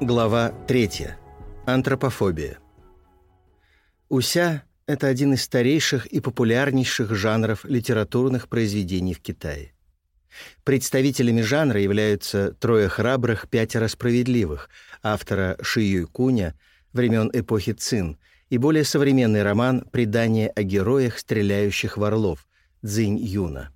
Глава 3. Антропофобия. Уся — это один из старейших и популярнейших жанров литературных произведений в Китае. Представителями жанра являются «Трое храбрых, пятеро справедливых» автора Ши Юй Куня времен эпохи Цин и более современный роман «Предание о героях, стреляющих в орлов» Цзинь Юна.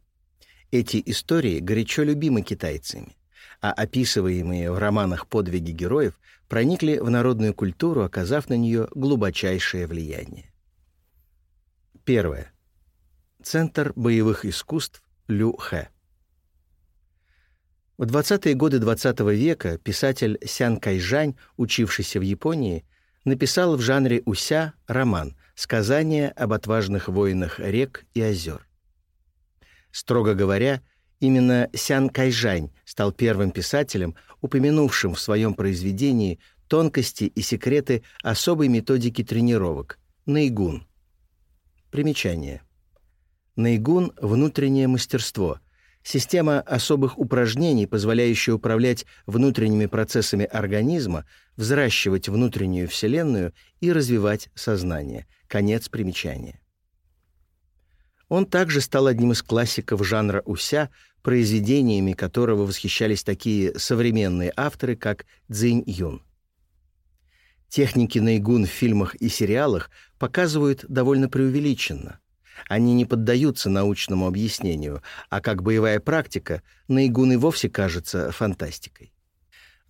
Эти истории горячо любимы китайцами, а описываемые в романах подвиги героев проникли в народную культуру, оказав на нее глубочайшее влияние. Первое. Центр боевых искусств Лю Хэ. В 20-е годы XX -го века писатель Сян Кайжань, учившийся в Японии, написал в жанре уся роман «Сказание об отважных воинах рек и озер». Строго говоря, именно Сян Кайжань стал первым писателем, упомянувшим в своем произведении тонкости и секреты особой методики тренировок – наигун. Примечание. Наигун – внутреннее мастерство – Система особых упражнений, позволяющая управлять внутренними процессами организма, взращивать внутреннюю вселенную и развивать сознание. Конец примечания. Он также стал одним из классиков жанра уся, произведениями которого восхищались такие современные авторы, как Цзинь Юн. Техники Найгун в фильмах и сериалах показывают довольно преувеличенно. Они не поддаются научному объяснению, а как боевая практика, Найгун и вовсе кажется фантастикой.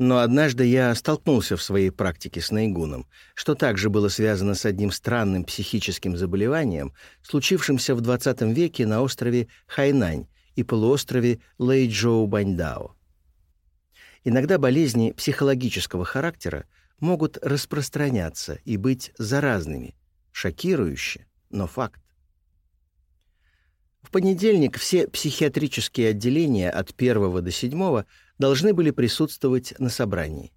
Но однажды я столкнулся в своей практике с наигуном, что также было связано с одним странным психическим заболеванием, случившимся в 20 веке на острове Хайнань и полуострове Лэйчжоу-Баньдао. Иногда болезни психологического характера могут распространяться и быть заразными, шокирующе, но факт. В понедельник все психиатрические отделения от 1 до 7 должны были присутствовать на собрании.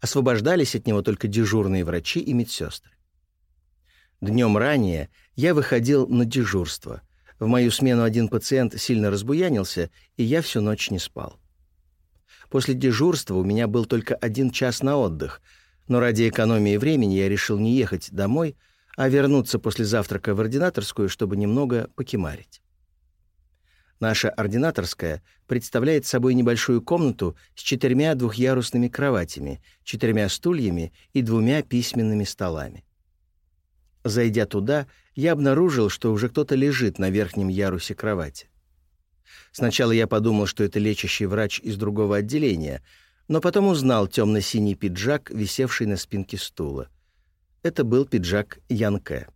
Освобождались от него только дежурные врачи и медсестры. Днем ранее я выходил на дежурство. В мою смену один пациент сильно разбуянился, и я всю ночь не спал. После дежурства у меня был только один час на отдых, но ради экономии времени я решил не ехать домой, а вернуться после завтрака в ординаторскую, чтобы немного покемарить. Наша ординаторская представляет собой небольшую комнату с четырьмя двухъярусными кроватями, четырьмя стульями и двумя письменными столами. Зайдя туда, я обнаружил, что уже кто-то лежит на верхнем ярусе кровати. Сначала я подумал, что это лечащий врач из другого отделения, но потом узнал темно-синий пиджак, висевший на спинке стула. Это был пиджак Янке.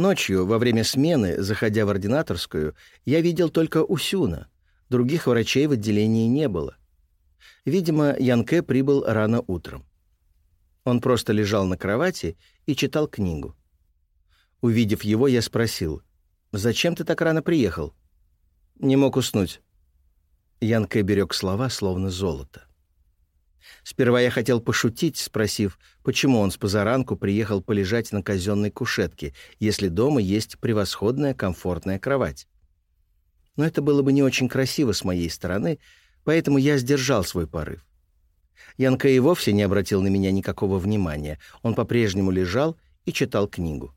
Ночью, во время смены, заходя в ординаторскую, я видел только Усюна. Других врачей в отделении не было. Видимо, Янке прибыл рано утром. Он просто лежал на кровати и читал книгу. Увидев его, я спросил, «Зачем ты так рано приехал?» «Не мог уснуть». Янке берег слова, словно золото. Сперва я хотел пошутить, спросив, почему он с позаранку приехал полежать на казенной кушетке, если дома есть превосходная комфортная кровать. Но это было бы не очень красиво с моей стороны, поэтому я сдержал свой порыв. Янка и вовсе не обратил на меня никакого внимания. Он по-прежнему лежал и читал книгу.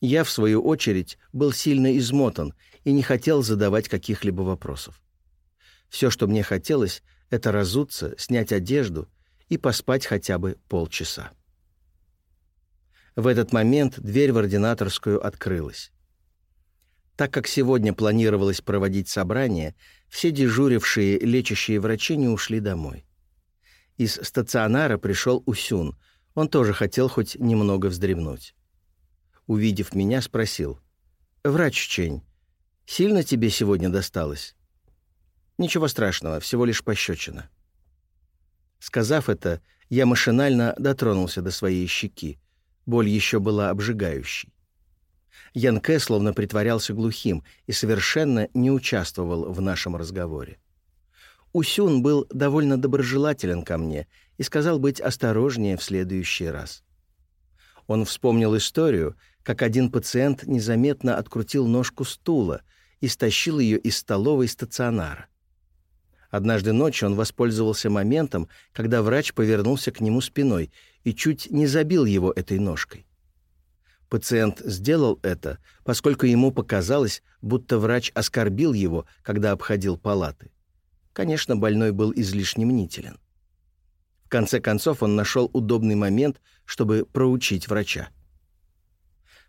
Я, в свою очередь, был сильно измотан и не хотел задавать каких-либо вопросов. Все, что мне хотелось, это разуться, снять одежду и поспать хотя бы полчаса. В этот момент дверь в ординаторскую открылась. Так как сегодня планировалось проводить собрание, все дежурившие лечащие врачи не ушли домой. Из стационара пришел Усюн. Он тоже хотел хоть немного вздремнуть. Увидев меня, спросил. «Врач Чень, сильно тебе сегодня досталось?» Ничего страшного, всего лишь пощечина. Сказав это, я машинально дотронулся до своей щеки. Боль еще была обжигающей. Янке словно притворялся глухим и совершенно не участвовал в нашем разговоре. Усюн был довольно доброжелателен ко мне и сказал быть осторожнее в следующий раз. Он вспомнил историю, как один пациент незаметно открутил ножку стула и стащил ее из столовой стационара. Однажды ночью он воспользовался моментом, когда врач повернулся к нему спиной и чуть не забил его этой ножкой. Пациент сделал это, поскольку ему показалось, будто врач оскорбил его, когда обходил палаты. Конечно, больной был излишне мнителен. В конце концов, он нашел удобный момент, чтобы проучить врача.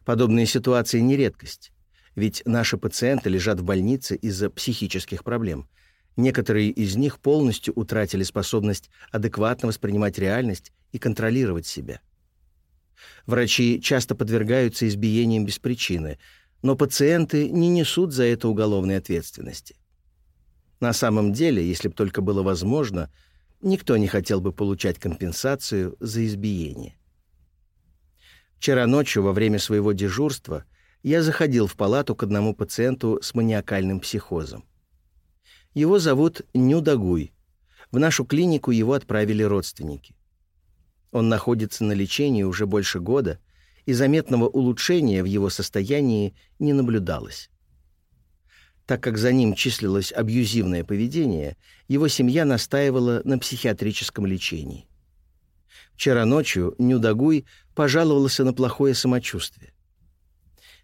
Подобные ситуации не редкость, ведь наши пациенты лежат в больнице из-за психических проблем — Некоторые из них полностью утратили способность адекватно воспринимать реальность и контролировать себя. Врачи часто подвергаются избиениям без причины, но пациенты не несут за это уголовной ответственности. На самом деле, если бы только было возможно, никто не хотел бы получать компенсацию за избиение. Вчера ночью во время своего дежурства я заходил в палату к одному пациенту с маниакальным психозом. Его зовут Нюдагуй. В нашу клинику его отправили родственники. Он находится на лечении уже больше года, и заметного улучшения в его состоянии не наблюдалось. Так как за ним числилось абьюзивное поведение, его семья настаивала на психиатрическом лечении. Вчера ночью Нюдагуй пожаловался на плохое самочувствие.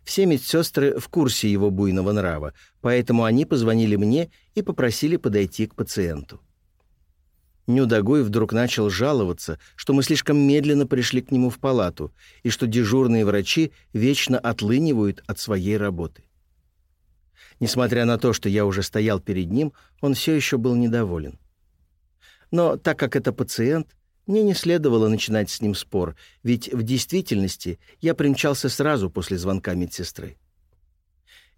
Все медсестры в курсе его буйного нрава, поэтому они позвонили мне и попросили подойти к пациенту. Нюдагой вдруг начал жаловаться, что мы слишком медленно пришли к нему в палату и что дежурные врачи вечно отлынивают от своей работы. Несмотря на то, что я уже стоял перед ним, он все еще был недоволен. Но так как это пациент, мне не следовало начинать с ним спор, ведь в действительности я примчался сразу после звонка медсестры.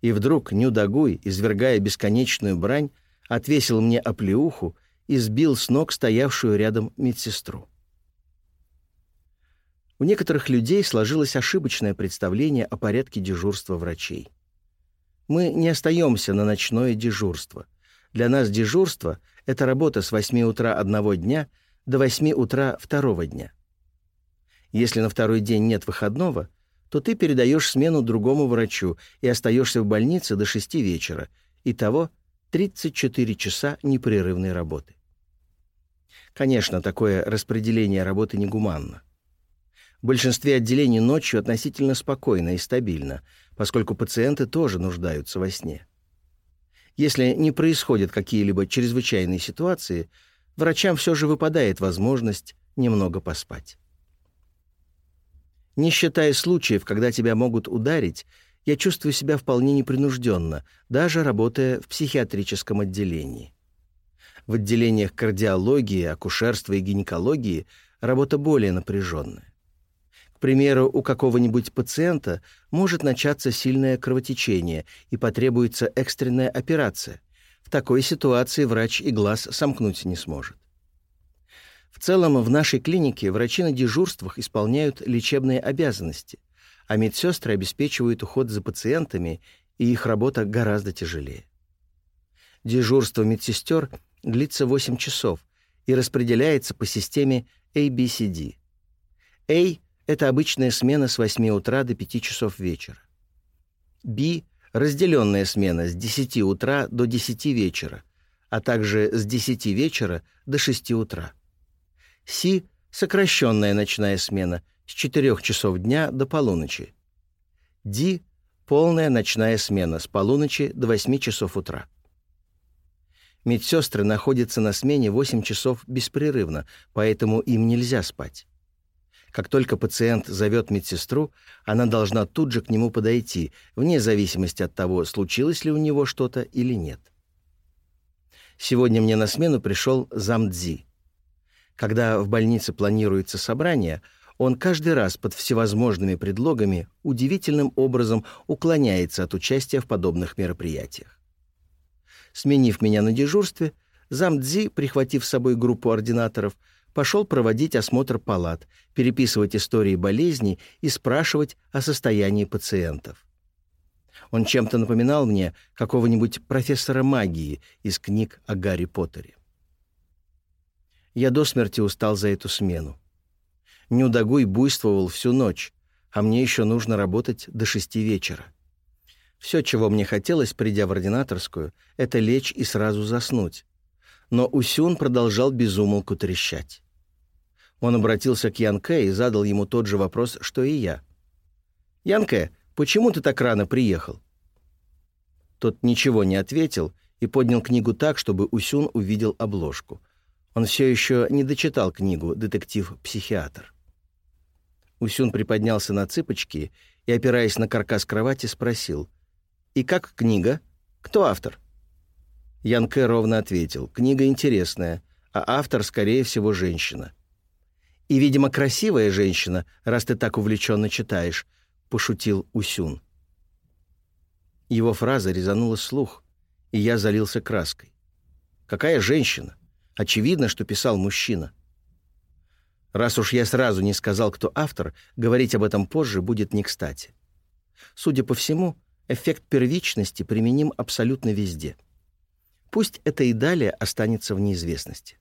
И вдруг Нюдагуй, извергая бесконечную брань, отвесил мне оплеуху и сбил с ног стоявшую рядом медсестру. У некоторых людей сложилось ошибочное представление о порядке дежурства врачей. Мы не остаемся на ночное дежурство. Для нас дежурство — это работа с 8 утра одного дня — до 8 утра второго дня. Если на второй день нет выходного, то ты передаешь смену другому врачу и остаешься в больнице до 6 вечера. Итого 34 часа непрерывной работы. Конечно, такое распределение работы негуманно. В большинстве отделений ночью относительно спокойно и стабильно, поскольку пациенты тоже нуждаются во сне. Если не происходят какие-либо чрезвычайные ситуации – врачам все же выпадает возможность немного поспать. Не считая случаев, когда тебя могут ударить, я чувствую себя вполне непринужденно, даже работая в психиатрическом отделении. В отделениях кардиологии, акушерства и гинекологии работа более напряженная. К примеру, у какого-нибудь пациента может начаться сильное кровотечение и потребуется экстренная операция. В такой ситуации врач и глаз сомкнуть не сможет. В целом, в нашей клинике врачи на дежурствах исполняют лечебные обязанности, а медсестры обеспечивают уход за пациентами, и их работа гораздо тяжелее. Дежурство медсестер длится 8 часов и распределяется по системе ABCD. A — это обычная смена с 8 утра до 5 часов вечера. B разделенная смена с 10 утра до 10 вечера, а также с 10 вечера до 6 утра. Си — сокращенная ночная смена с 4 часов дня до полуночи. Ди — полная ночная смена с полуночи до 8 часов утра. Медсестры находятся на смене 8 часов беспрерывно, поэтому им нельзя спать. Как только пациент зовет медсестру, она должна тут же к нему подойти, вне зависимости от того, случилось ли у него что-то или нет. Сегодня мне на смену пришел замдзи. Когда в больнице планируется собрание, он каждый раз под всевозможными предлогами удивительным образом уклоняется от участия в подобных мероприятиях. Сменив меня на дежурстве, замдзи, прихватив с собой группу ординаторов, пошел проводить осмотр палат, переписывать истории болезней и спрашивать о состоянии пациентов. Он чем-то напоминал мне какого-нибудь профессора магии из книг о Гарри Поттере. Я до смерти устал за эту смену. Нюдагуй буйствовал всю ночь, а мне еще нужно работать до шести вечера. Все, чего мне хотелось, придя в ординаторскую, это лечь и сразу заснуть. Но Усюн продолжал безумолку трещать. Он обратился к Янке и задал ему тот же вопрос, что и я. «Янке, почему ты так рано приехал?» Тот ничего не ответил и поднял книгу так, чтобы Усюн увидел обложку. Он все еще не дочитал книгу «Детектив-психиатр». Усюн приподнялся на цыпочки и, опираясь на каркас кровати, спросил. «И как книга? Кто автор?» Янке ровно ответил. «Книга интересная, а автор, скорее всего, женщина». «И, видимо, красивая женщина, раз ты так увлеченно читаешь», — пошутил Усюн. Его фраза резанула слух, и я залился краской. «Какая женщина? Очевидно, что писал мужчина». Раз уж я сразу не сказал, кто автор, говорить об этом позже будет не кстати. Судя по всему, эффект первичности применим абсолютно везде. Пусть это и далее останется в неизвестности.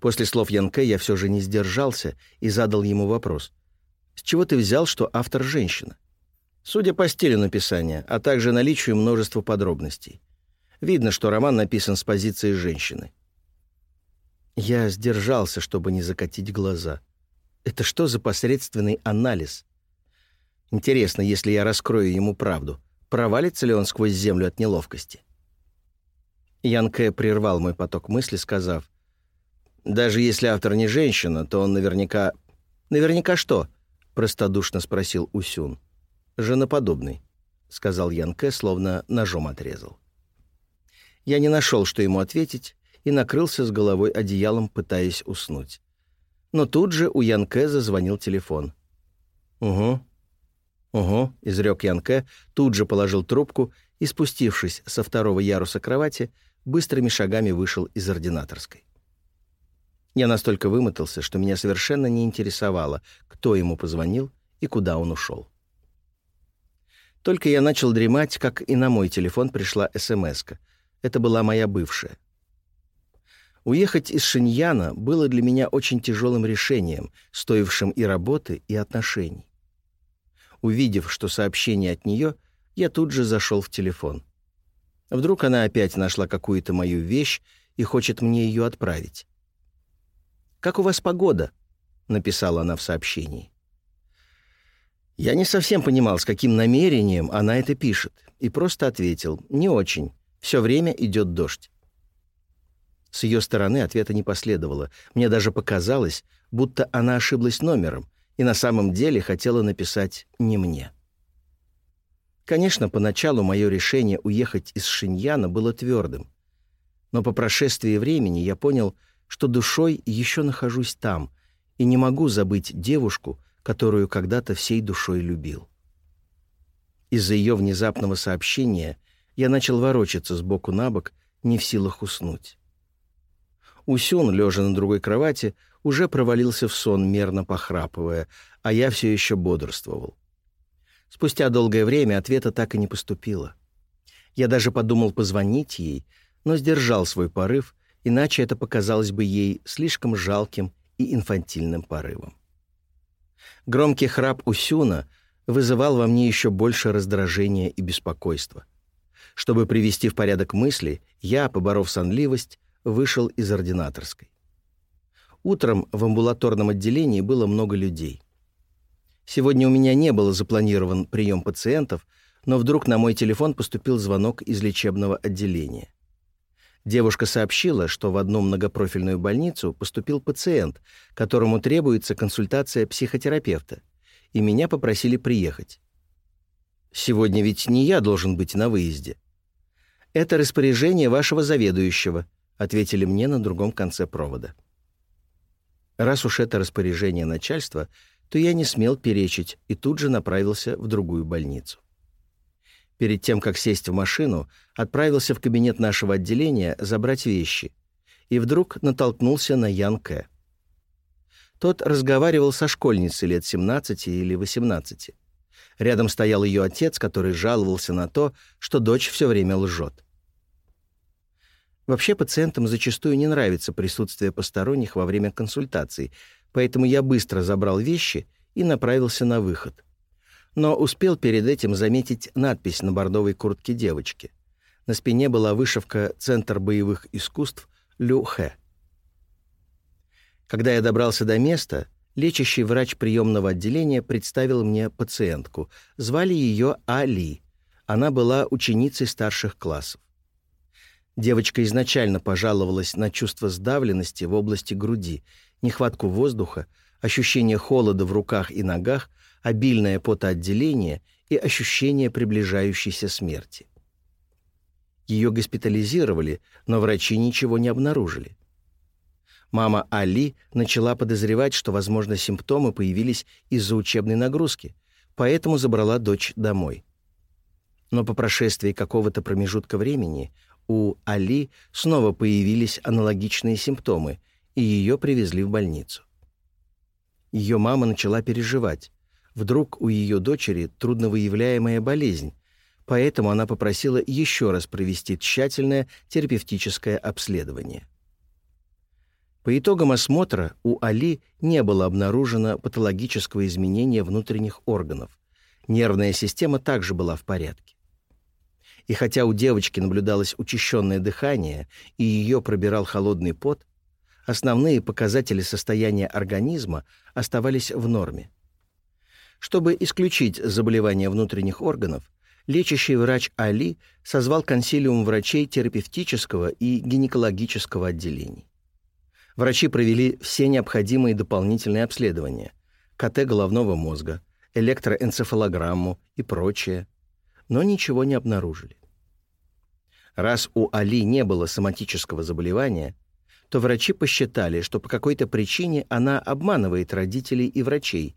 После слов Янке я все же не сдержался и задал ему вопрос. «С чего ты взял, что автор женщина?» Судя по стилю написания, а также наличию множества подробностей. Видно, что роман написан с позиции женщины. Я сдержался, чтобы не закатить глаза. Это что за посредственный анализ? Интересно, если я раскрою ему правду, провалится ли он сквозь землю от неловкости? Ян Кэ прервал мой поток мысли, сказав, «Даже если автор не женщина, то он наверняка...» «Наверняка что?» — простодушно спросил Усюн. «Женоподобный», — сказал Ян Кэ, словно ножом отрезал. Я не нашел, что ему ответить, и накрылся с головой одеялом, пытаясь уснуть. Но тут же у Ян Кэ зазвонил телефон. «Угу». «Угу», — изрек Ян Кэ, тут же положил трубку и, спустившись со второго яруса кровати, быстрыми шагами вышел из ординаторской. Я настолько вымотался, что меня совершенно не интересовало, кто ему позвонил и куда он ушел. Только я начал дремать, как и на мой телефон пришла смс -ка. Это была моя бывшая. Уехать из Шиньяна было для меня очень тяжелым решением, стоившим и работы, и отношений. Увидев, что сообщение от нее, я тут же зашел в телефон. Вдруг она опять нашла какую-то мою вещь и хочет мне ее отправить. «Как у вас погода?» — написала она в сообщении. Я не совсем понимал, с каким намерением она это пишет, и просто ответил «не очень, все время идет дождь». С ее стороны ответа не последовало. Мне даже показалось, будто она ошиблась номером и на самом деле хотела написать не мне. Конечно, поначалу мое решение уехать из Шиньяна было твердым. Но по прошествии времени я понял, что душой еще нахожусь там и не могу забыть девушку, которую когда-то всей душой любил. Из-за ее внезапного сообщения я начал ворочаться с боку на бок, не в силах уснуть. Усюн, лежа на другой кровати, уже провалился в сон, мерно похрапывая, а я все еще бодрствовал. Спустя долгое время ответа так и не поступило. Я даже подумал позвонить ей, но сдержал свой порыв, иначе это показалось бы ей слишком жалким и инфантильным порывом. Громкий храп Усюна вызывал во мне еще больше раздражения и беспокойства. Чтобы привести в порядок мысли, я, поборов сонливость, вышел из ординаторской. Утром в амбулаторном отделении было много людей. Сегодня у меня не было запланирован прием пациентов, но вдруг на мой телефон поступил звонок из лечебного отделения. Девушка сообщила, что в одну многопрофильную больницу поступил пациент, которому требуется консультация психотерапевта, и меня попросили приехать. Сегодня ведь не я должен быть на выезде. Это распоряжение вашего заведующего, ответили мне на другом конце провода. Раз уж это распоряжение начальства, то я не смел перечить и тут же направился в другую больницу. Перед тем, как сесть в машину, отправился в кабинет нашего отделения забрать вещи и вдруг натолкнулся на Ян Кэ. Тот разговаривал со школьницей лет 17 или 18. Рядом стоял ее отец, который жаловался на то, что дочь все время лжет. Вообще пациентам зачастую не нравится присутствие посторонних во время консультаций, поэтому я быстро забрал вещи и направился на выход. Но успел перед этим заметить надпись на бордовой куртке девочки. На спине была вышивка «Центр боевых искусств Люхэ. Когда я добрался до места, лечащий врач приемного отделения представил мне пациентку. Звали ее Али. Она была ученицей старших классов. Девочка изначально пожаловалась на чувство сдавленности в области груди, нехватку воздуха, ощущение холода в руках и ногах, обильное потоотделение и ощущение приближающейся смерти. Ее госпитализировали, но врачи ничего не обнаружили. Мама Али начала подозревать, что, возможно, симптомы появились из-за учебной нагрузки, поэтому забрала дочь домой. Но по прошествии какого-то промежутка времени у Али снова появились аналогичные симптомы, и ее привезли в больницу. Ее мама начала переживать. Вдруг у ее дочери трудновыявляемая болезнь, поэтому она попросила еще раз провести тщательное терапевтическое обследование. По итогам осмотра у Али не было обнаружено патологического изменения внутренних органов. Нервная система также была в порядке. И хотя у девочки наблюдалось учащенное дыхание и ее пробирал холодный пот, основные показатели состояния организма оставались в норме. Чтобы исключить заболевания внутренних органов, лечащий врач Али созвал консилиум врачей терапевтического и гинекологического отделений. Врачи провели все необходимые дополнительные обследования – КТ головного мозга, электроэнцефалограмму и прочее, но ничего не обнаружили. Раз у Али не было соматического заболевания, то врачи посчитали, что по какой-то причине она обманывает родителей и врачей,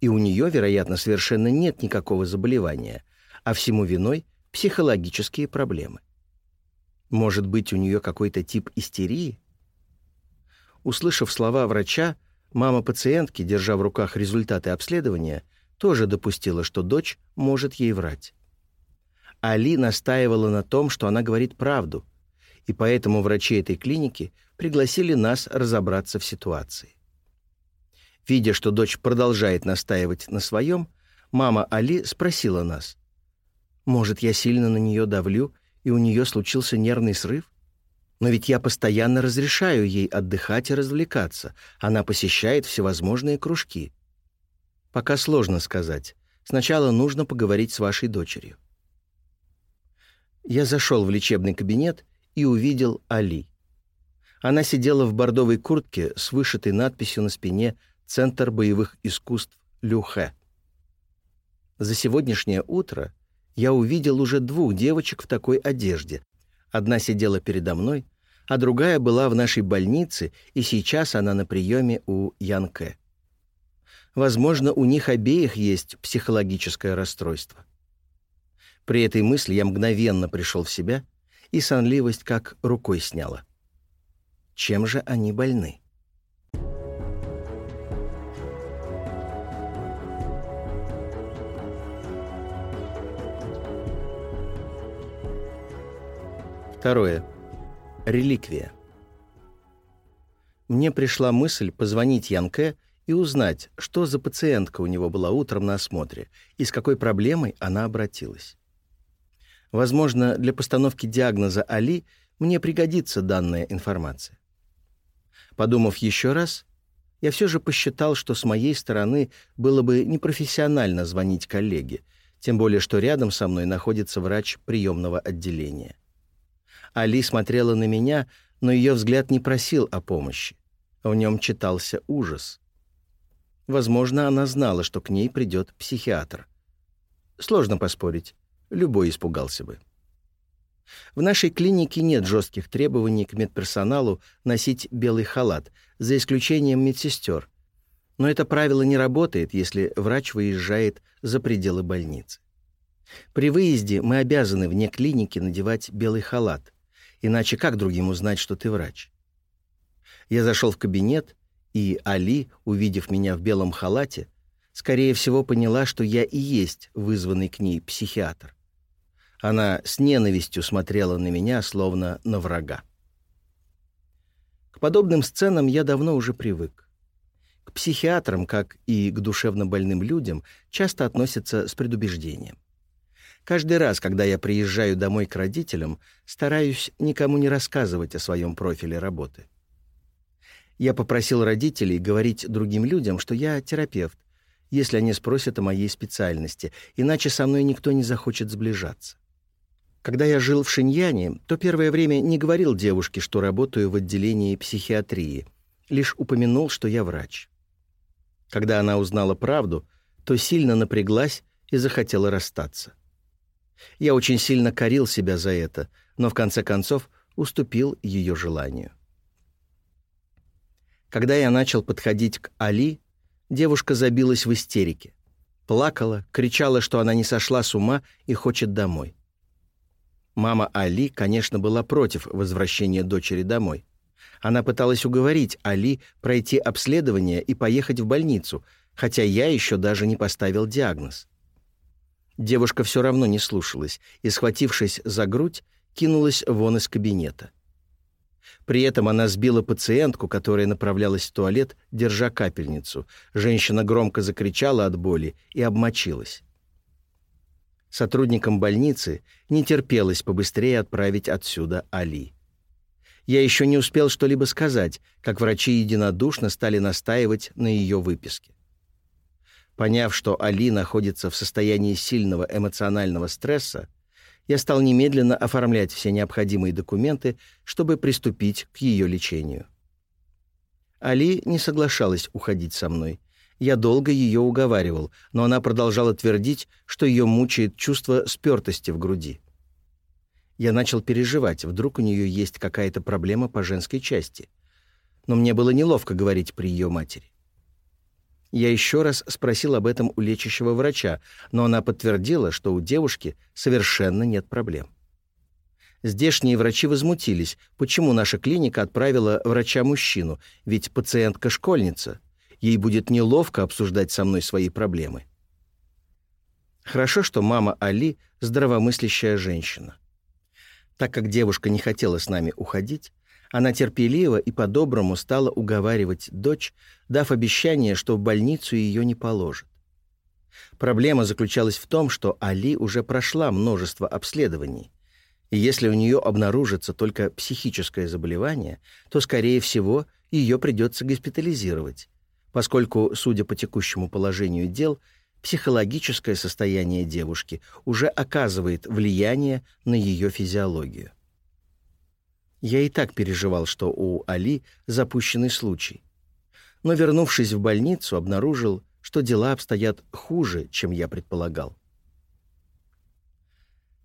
и у нее, вероятно, совершенно нет никакого заболевания, а всему виной психологические проблемы. Может быть, у нее какой-то тип истерии? Услышав слова врача, мама пациентки, держа в руках результаты обследования, тоже допустила, что дочь может ей врать. Али настаивала на том, что она говорит правду, и поэтому врачи этой клиники пригласили нас разобраться в ситуации. Видя, что дочь продолжает настаивать на своем, мама Али спросила нас, «Может, я сильно на нее давлю, и у нее случился нервный срыв? Но ведь я постоянно разрешаю ей отдыхать и развлекаться. Она посещает всевозможные кружки. Пока сложно сказать. Сначала нужно поговорить с вашей дочерью. Я зашел в лечебный кабинет и увидел Али. Она сидела в бордовой куртке с вышитой надписью на спине «Центр боевых искусств Люхэ». За сегодняшнее утро я увидел уже двух девочек в такой одежде. Одна сидела передо мной, а другая была в нашей больнице, и сейчас она на приеме у Янке. Возможно, у них обеих есть психологическое расстройство. При этой мысли я мгновенно пришел в себя, и сонливость как рукой сняла. Чем же они больны? Второе. Реликвия. Мне пришла мысль позвонить Янке и узнать, что за пациентка у него была утром на осмотре и с какой проблемой она обратилась. Возможно, для постановки диагноза Али мне пригодится данная информация. Подумав еще раз, я все же посчитал, что с моей стороны было бы непрофессионально звонить коллеге, тем более что рядом со мной находится врач приемного отделения. Али смотрела на меня, но ее взгляд не просил о помощи. В нем читался ужас. Возможно, она знала, что к ней придет психиатр. Сложно поспорить, любой испугался бы. В нашей клинике нет жестких требований к медперсоналу носить белый халат, за исключением медсестер. Но это правило не работает, если врач выезжает за пределы больницы. При выезде мы обязаны вне клиники надевать белый халат. Иначе как другим узнать, что ты врач? Я зашел в кабинет, и Али, увидев меня в белом халате, скорее всего поняла, что я и есть вызванный к ней психиатр. Она с ненавистью смотрела на меня, словно на врага. К подобным сценам я давно уже привык. К психиатрам, как и к душевно больным людям, часто относятся с предубеждением. Каждый раз, когда я приезжаю домой к родителям, стараюсь никому не рассказывать о своем профиле работы. Я попросил родителей говорить другим людям, что я терапевт, если они спросят о моей специальности, иначе со мной никто не захочет сближаться. Когда я жил в Шиньяне, то первое время не говорил девушке, что работаю в отделении психиатрии, лишь упомянул, что я врач. Когда она узнала правду, то сильно напряглась и захотела расстаться. Я очень сильно корил себя за это, но в конце концов уступил ее желанию. Когда я начал подходить к Али, девушка забилась в истерике. Плакала, кричала, что она не сошла с ума и хочет домой. Мама Али, конечно, была против возвращения дочери домой. Она пыталась уговорить Али пройти обследование и поехать в больницу, хотя я еще даже не поставил диагноз. Девушка все равно не слушалась и, схватившись за грудь, кинулась вон из кабинета. При этом она сбила пациентку, которая направлялась в туалет, держа капельницу. Женщина громко закричала от боли и обмочилась. Сотрудникам больницы не терпелось побыстрее отправить отсюда Али. Я еще не успел что-либо сказать, как врачи единодушно стали настаивать на ее выписке. Поняв, что Али находится в состоянии сильного эмоционального стресса, я стал немедленно оформлять все необходимые документы, чтобы приступить к ее лечению. Али не соглашалась уходить со мной. Я долго ее уговаривал, но она продолжала твердить, что ее мучает чувство спертости в груди. Я начал переживать, вдруг у нее есть какая-то проблема по женской части. Но мне было неловко говорить при ее матери. Я еще раз спросил об этом у лечащего врача, но она подтвердила, что у девушки совершенно нет проблем. Здешние врачи возмутились, почему наша клиника отправила врача-мужчину, ведь пациентка школьница. Ей будет неловко обсуждать со мной свои проблемы. Хорошо, что мама Али — здравомыслящая женщина. Так как девушка не хотела с нами уходить, она терпеливо и по-доброму стала уговаривать дочь, дав обещание, что в больницу ее не положат. Проблема заключалась в том, что Али уже прошла множество обследований, и если у нее обнаружится только психическое заболевание, то, скорее всего, ее придется госпитализировать, поскольку, судя по текущему положению дел, психологическое состояние девушки уже оказывает влияние на ее физиологию. Я и так переживал, что у Али запущенный случай. Но, вернувшись в больницу, обнаружил, что дела обстоят хуже, чем я предполагал.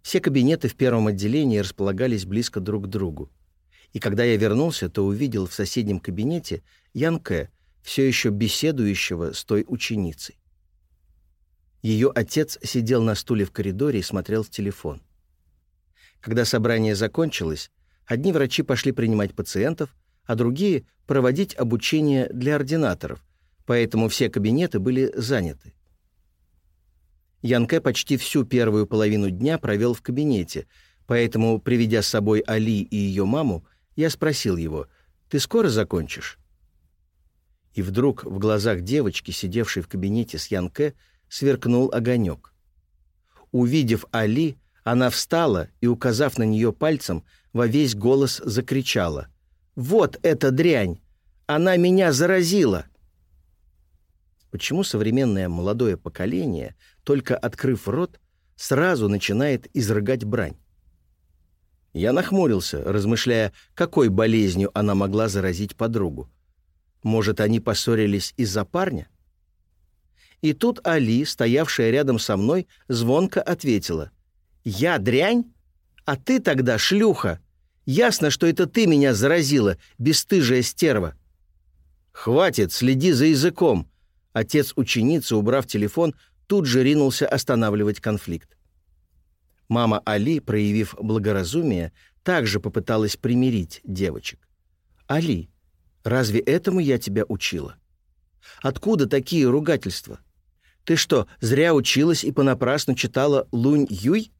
Все кабинеты в первом отделении располагались близко друг к другу. И когда я вернулся, то увидел в соседнем кабинете Янке, все еще беседующего с той ученицей. Ее отец сидел на стуле в коридоре и смотрел в телефон. Когда собрание закончилось, Одни врачи пошли принимать пациентов, а другие — проводить обучение для ординаторов, поэтому все кабинеты были заняты. Янке почти всю первую половину дня провел в кабинете, поэтому, приведя с собой Али и ее маму, я спросил его, «Ты скоро закончишь?» И вдруг в глазах девочки, сидевшей в кабинете с Янке, сверкнул огонек. Увидев Али, она встала и, указав на нее пальцем, во весь голос закричала. «Вот эта дрянь! Она меня заразила!» Почему современное молодое поколение, только открыв рот, сразу начинает изрыгать брань? Я нахмурился, размышляя, какой болезнью она могла заразить подругу. Может, они поссорились из-за парня? И тут Али, стоявшая рядом со мной, звонко ответила. «Я дрянь? А ты тогда шлюха!» Ясно, что это ты меня заразила, бесстыжая стерва». «Хватит, следи за языком!» Отец ученицы, убрав телефон, тут же ринулся останавливать конфликт. Мама Али, проявив благоразумие, также попыталась примирить девочек. «Али, разве этому я тебя учила? Откуда такие ругательства? Ты что, зря училась и понапрасну читала Лунь-Юй?»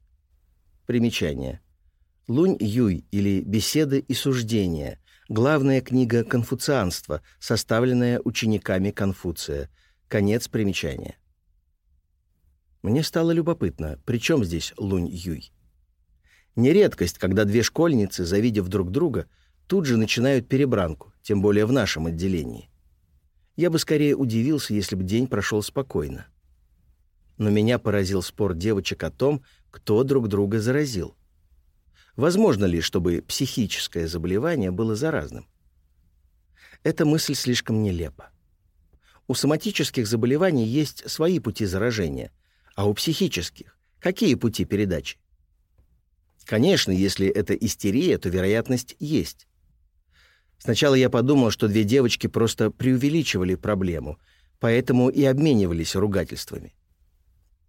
Примечание. Лунь-Юй или «Беседы и суждения» — главная книга конфуцианства, составленная учениками Конфуция. Конец примечания. Мне стало любопытно, при чем здесь Лунь Юй? Не редкость, когда две школьницы, завидев друг друга, тут же начинают перебранку, тем более в нашем отделении. Я бы скорее удивился, если бы день прошел спокойно. Но меня поразил спор девочек о том, кто друг друга заразил. Возможно ли, чтобы психическое заболевание было заразным? Эта мысль слишком нелепа. У соматических заболеваний есть свои пути заражения, а у психических — какие пути передачи? Конечно, если это истерия, то вероятность есть. Сначала я подумал, что две девочки просто преувеличивали проблему, поэтому и обменивались ругательствами.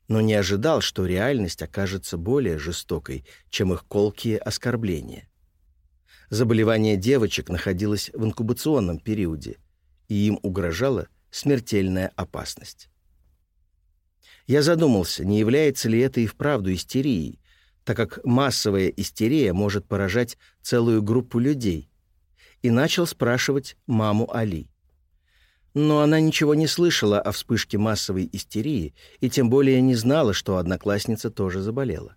Но не ожидал, что реальность окажется более жестокой, чем их колкие оскорбления. Заболевание девочек находилось в инкубационном периоде, и им угрожала смертельная опасность. Я задумался, не является ли это и вправду истерией, так как массовая истерия может поражать целую группу людей, и начал спрашивать маму Али. Но она ничего не слышала о вспышке массовой истерии и тем более не знала, что одноклассница тоже заболела.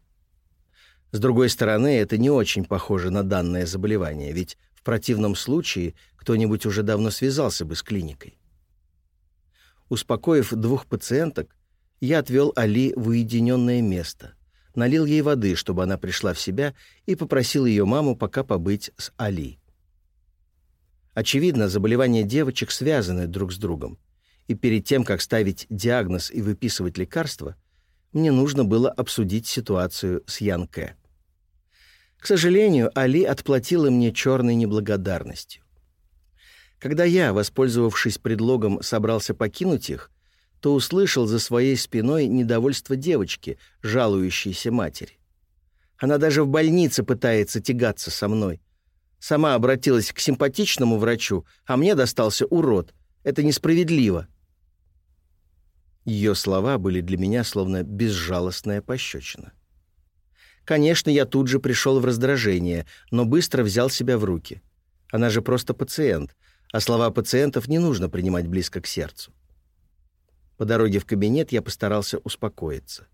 С другой стороны, это не очень похоже на данное заболевание, ведь в противном случае кто-нибудь уже давно связался бы с клиникой. Успокоив двух пациенток, я отвел Али в уединенное место — налил ей воды, чтобы она пришла в себя, и попросил ее маму пока побыть с Али. Очевидно, заболевания девочек связаны друг с другом, и перед тем, как ставить диагноз и выписывать лекарства, мне нужно было обсудить ситуацию с Ян Кэ. К сожалению, Али отплатила мне черной неблагодарностью. Когда я, воспользовавшись предлогом, собрался покинуть их, то услышал за своей спиной недовольство девочки, жалующейся матери. Она даже в больнице пытается тягаться со мной. Сама обратилась к симпатичному врачу, а мне достался урод. Это несправедливо. Ее слова были для меня словно безжалостная пощечина. Конечно, я тут же пришел в раздражение, но быстро взял себя в руки. Она же просто пациент, а слова пациентов не нужно принимать близко к сердцу. По дороге в кабинет я постарался успокоиться.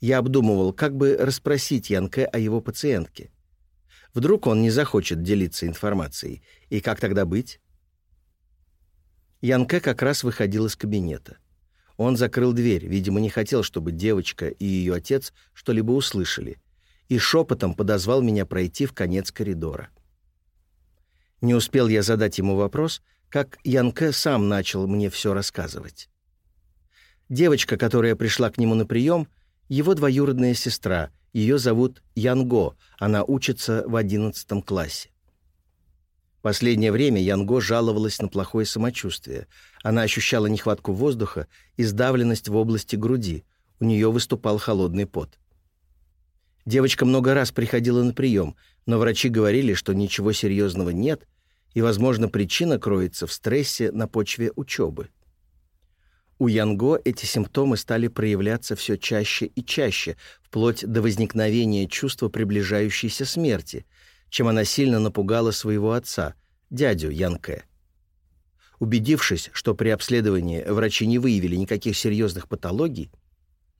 Я обдумывал, как бы расспросить Янке о его пациентке. Вдруг он не захочет делиться информацией, и как тогда быть? Янке как раз выходил из кабинета. Он закрыл дверь, видимо, не хотел, чтобы девочка и ее отец что-либо услышали, и шепотом подозвал меня пройти в конец коридора. Не успел я задать ему вопрос, как Янке сам начал мне все рассказывать. Девочка, которая пришла к нему на прием, его двоюродная сестра. Ее зовут Янго, она учится в одиннадцатом классе. Последнее время Янго жаловалась на плохое самочувствие. Она ощущала нехватку воздуха и сдавленность в области груди. У нее выступал холодный пот. Девочка много раз приходила на прием, но врачи говорили, что ничего серьезного нет, и, возможно, причина кроется в стрессе на почве учебы. У Янго эти симптомы стали проявляться все чаще и чаще, вплоть до возникновения чувства приближающейся смерти, чем она сильно напугала своего отца, дядю Янке. Убедившись, что при обследовании врачи не выявили никаких серьезных патологий,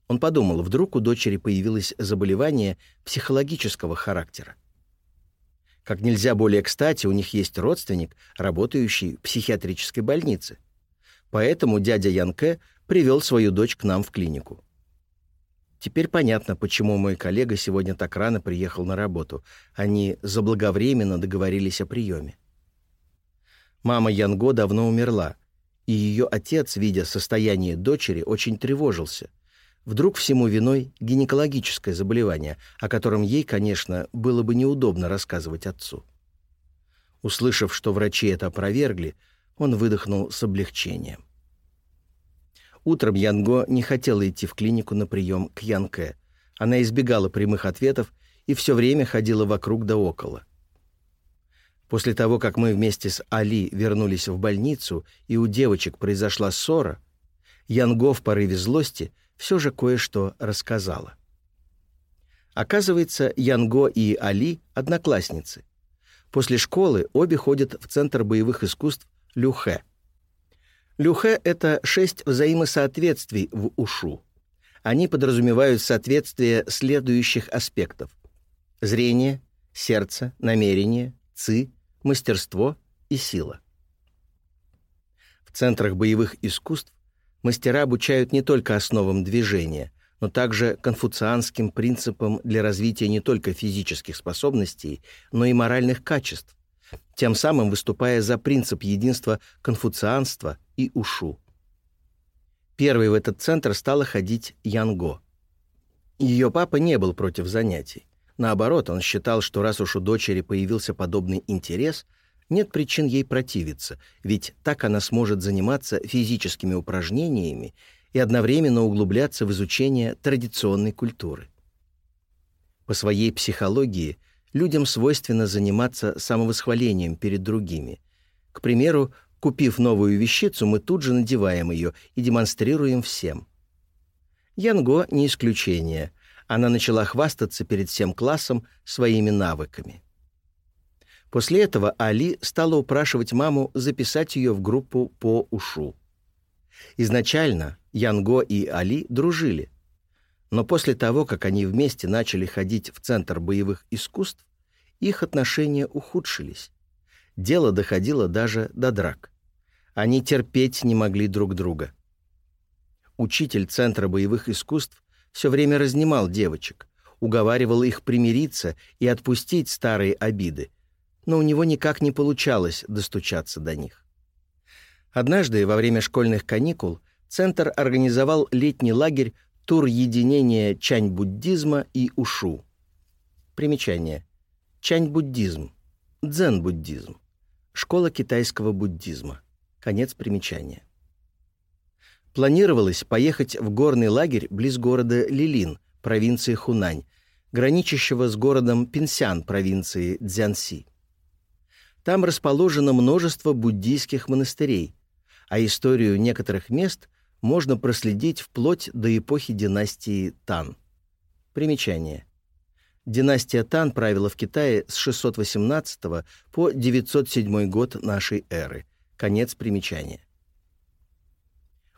он подумал, вдруг у дочери появилось заболевание психологического характера. Как нельзя более кстати, у них есть родственник, работающий в психиатрической больнице – Поэтому дядя Янке привел свою дочь к нам в клинику. Теперь понятно, почему мой коллега сегодня так рано приехал на работу. Они заблаговременно договорились о приеме. Мама Янго давно умерла, и ее отец, видя состояние дочери, очень тревожился. Вдруг всему виной гинекологическое заболевание, о котором ей, конечно, было бы неудобно рассказывать отцу. Услышав, что врачи это опровергли, он выдохнул с облегчением. Утром Янго не хотела идти в клинику на прием к Янке. Она избегала прямых ответов и все время ходила вокруг да около. После того, как мы вместе с Али вернулись в больницу, и у девочек произошла ссора, Янго в порыве злости все же кое-что рассказала. Оказывается, Янго и Али — одноклассницы. После школы обе ходят в Центр боевых искусств Люхе. Люхе — это шесть взаимосоответствий в ушу. Они подразумевают соответствие следующих аспектов. Зрение, сердце, намерение, ци, мастерство и сила. В центрах боевых искусств мастера обучают не только основам движения, но также конфуцианским принципам для развития не только физических способностей, но и моральных качеств, тем самым выступая за принцип единства конфуцианства и ушу. Первой в этот центр стала ходить Янго. Ее папа не был против занятий. Наоборот, он считал, что раз уж у дочери появился подобный интерес, нет причин ей противиться, ведь так она сможет заниматься физическими упражнениями и одновременно углубляться в изучение традиционной культуры. По своей психологии людям свойственно заниматься самовосхвалением перед другими. К примеру, купив новую вещицу, мы тут же надеваем ее и демонстрируем всем. Янго не исключение. Она начала хвастаться перед всем классом своими навыками. После этого Али стала упрашивать маму записать ее в группу по ушу. Изначально Янго и Али дружили. Но после того, как они вместе начали ходить в Центр боевых искусств, их отношения ухудшились. Дело доходило даже до драк. Они терпеть не могли друг друга. Учитель Центра боевых искусств все время разнимал девочек, уговаривал их примириться и отпустить старые обиды, но у него никак не получалось достучаться до них. Однажды, во время школьных каникул, Центр организовал летний лагерь «Тур единения чань-буддизма и ушу». Примечание. Чань-буддизм. Дзен-буддизм. Школа китайского буддизма. Конец примечания. Планировалось поехать в горный лагерь близ города Лилин, провинции Хунань, граничащего с городом Пинсян провинции Цзянси. Там расположено множество буддийских монастырей, а историю некоторых мест можно проследить вплоть до эпохи династии Тан. Примечание. Династия Тан правила в Китае с 618 по 907 год нашей эры. Конец примечания.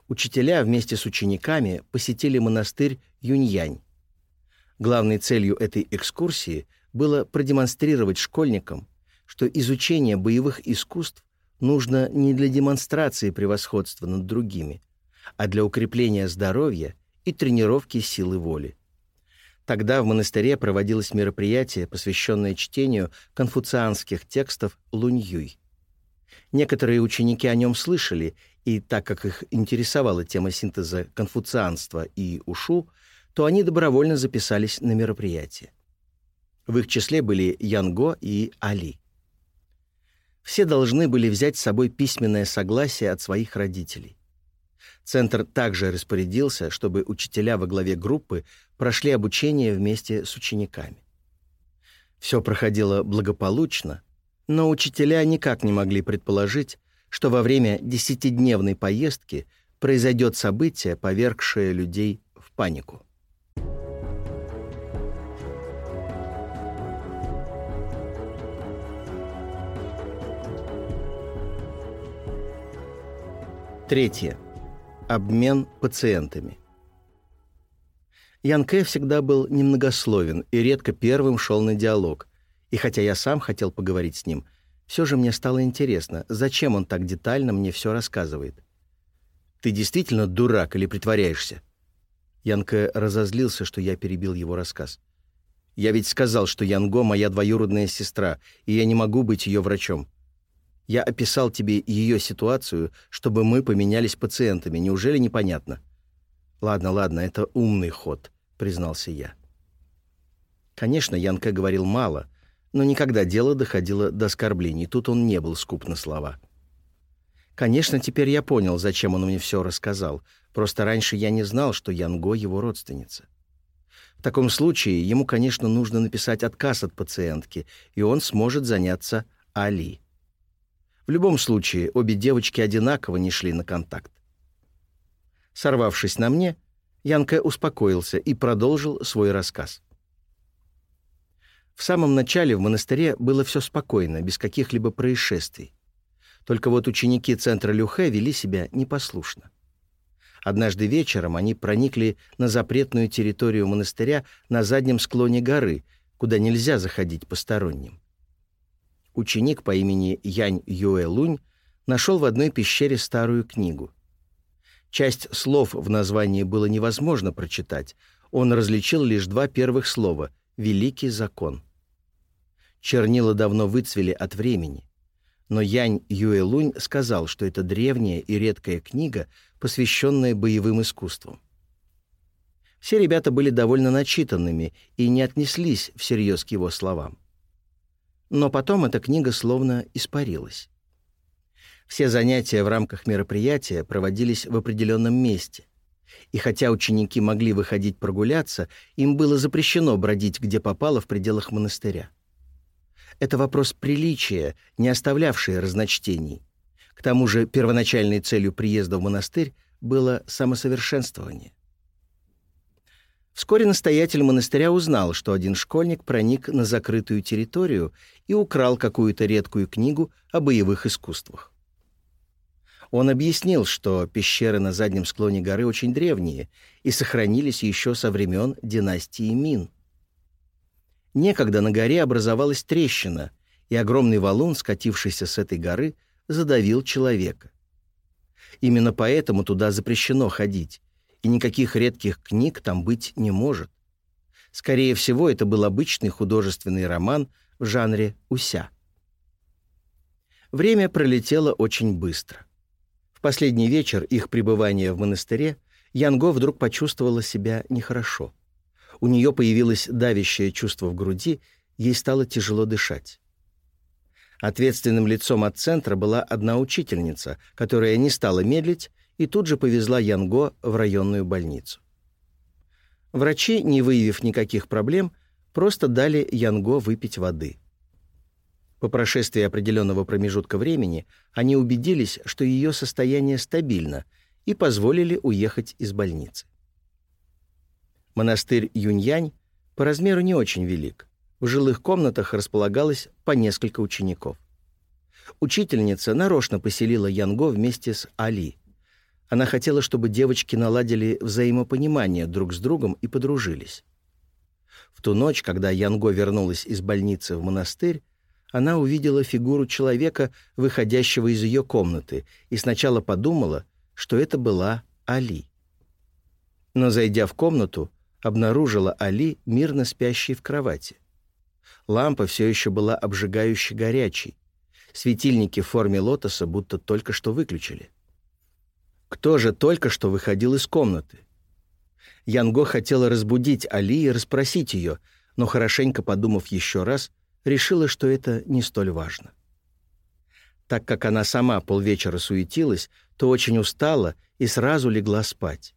Учителя вместе с учениками посетили монастырь Юньянь. Главной целью этой экскурсии было продемонстрировать школьникам, что изучение боевых искусств нужно не для демонстрации превосходства над другими, а для укрепления здоровья и тренировки силы воли. Тогда в монастыре проводилось мероприятие, посвященное чтению конфуцианских текстов Луньюй. Некоторые ученики о нем слышали, и так как их интересовала тема синтеза конфуцианства и ушу, то они добровольно записались на мероприятие. В их числе были Янго и Али. Все должны были взять с собой письменное согласие от своих родителей. Центр также распорядился, чтобы учителя во главе группы прошли обучение вместе с учениками. Все проходило благополучно, но учителя никак не могли предположить, что во время десятидневной поездки произойдет событие, повергшее людей в панику. Третье. Обмен пациентами. Ян Кэ всегда был немногословен и редко первым шел на диалог. И хотя я сам хотел поговорить с ним, все же мне стало интересно, зачем он так детально мне все рассказывает. «Ты действительно дурак или притворяешься?» Янка разозлился, что я перебил его рассказ. «Я ведь сказал, что Янго — моя двоюродная сестра, и я не могу быть ее врачом. Я описал тебе ее ситуацию, чтобы мы поменялись пациентами. Неужели непонятно?» «Ладно, ладно, это умный ход», — признался я. Конечно, Янка говорил мало, но никогда дело доходило до оскорблений. Тут он не был скуп на слова. Конечно, теперь я понял, зачем он мне все рассказал. Просто раньше я не знал, что Янго — его родственница. В таком случае ему, конечно, нужно написать отказ от пациентки, и он сможет заняться Али. В любом случае, обе девочки одинаково не шли на контакт. Сорвавшись на мне, Янка успокоился и продолжил свой рассказ. В самом начале в монастыре было все спокойно, без каких-либо происшествий. Только вот ученики центра Люхэ вели себя непослушно. Однажды вечером они проникли на запретную территорию монастыря на заднем склоне горы, куда нельзя заходить посторонним. Ученик по имени Янь Юэ Лунь нашел в одной пещере старую книгу. Часть слов в названии было невозможно прочитать, он различил лишь два первых слова «Великий закон». Чернила давно выцвели от времени, но Янь Юэлунь сказал, что это древняя и редкая книга, посвященная боевым искусствам. Все ребята были довольно начитанными и не отнеслись всерьез к его словам. Но потом эта книга словно испарилась. Все занятия в рамках мероприятия проводились в определенном месте. И хотя ученики могли выходить прогуляться, им было запрещено бродить где попало в пределах монастыря. Это вопрос приличия, не оставлявший разночтений. К тому же первоначальной целью приезда в монастырь было самосовершенствование. Вскоре настоятель монастыря узнал, что один школьник проник на закрытую территорию и украл какую-то редкую книгу о боевых искусствах. Он объяснил, что пещеры на заднем склоне горы очень древние и сохранились еще со времен династии Мин. Некогда на горе образовалась трещина, и огромный валун, скатившийся с этой горы, задавил человека. Именно поэтому туда запрещено ходить, и никаких редких книг там быть не может. Скорее всего, это был обычный художественный роман в жанре «Уся». Время пролетело очень быстро. В последний вечер их пребывания в монастыре Янго вдруг почувствовала себя нехорошо. У нее появилось давящее чувство в груди, ей стало тяжело дышать. Ответственным лицом от центра была одна учительница, которая не стала медлить и тут же повезла Янго в районную больницу. Врачи, не выявив никаких проблем, просто дали Янго выпить воды — по прошествии определенного промежутка времени они убедились, что ее состояние стабильно, и позволили уехать из больницы. Монастырь Юньянь по размеру не очень велик. В жилых комнатах располагалось по несколько учеников. Учительница нарочно поселила Янго вместе с Али. Она хотела, чтобы девочки наладили взаимопонимание друг с другом и подружились. В ту ночь, когда Янго вернулась из больницы в монастырь, она увидела фигуру человека, выходящего из ее комнаты, и сначала подумала, что это была Али. Но, зайдя в комнату, обнаружила Али, мирно спящей в кровати. Лампа все еще была обжигающе горячей. Светильники в форме лотоса будто только что выключили. Кто же только что выходил из комнаты? Янго хотела разбудить Али и расспросить ее, но, хорошенько подумав еще раз, решила, что это не столь важно. Так как она сама полвечера суетилась, то очень устала и сразу легла спать.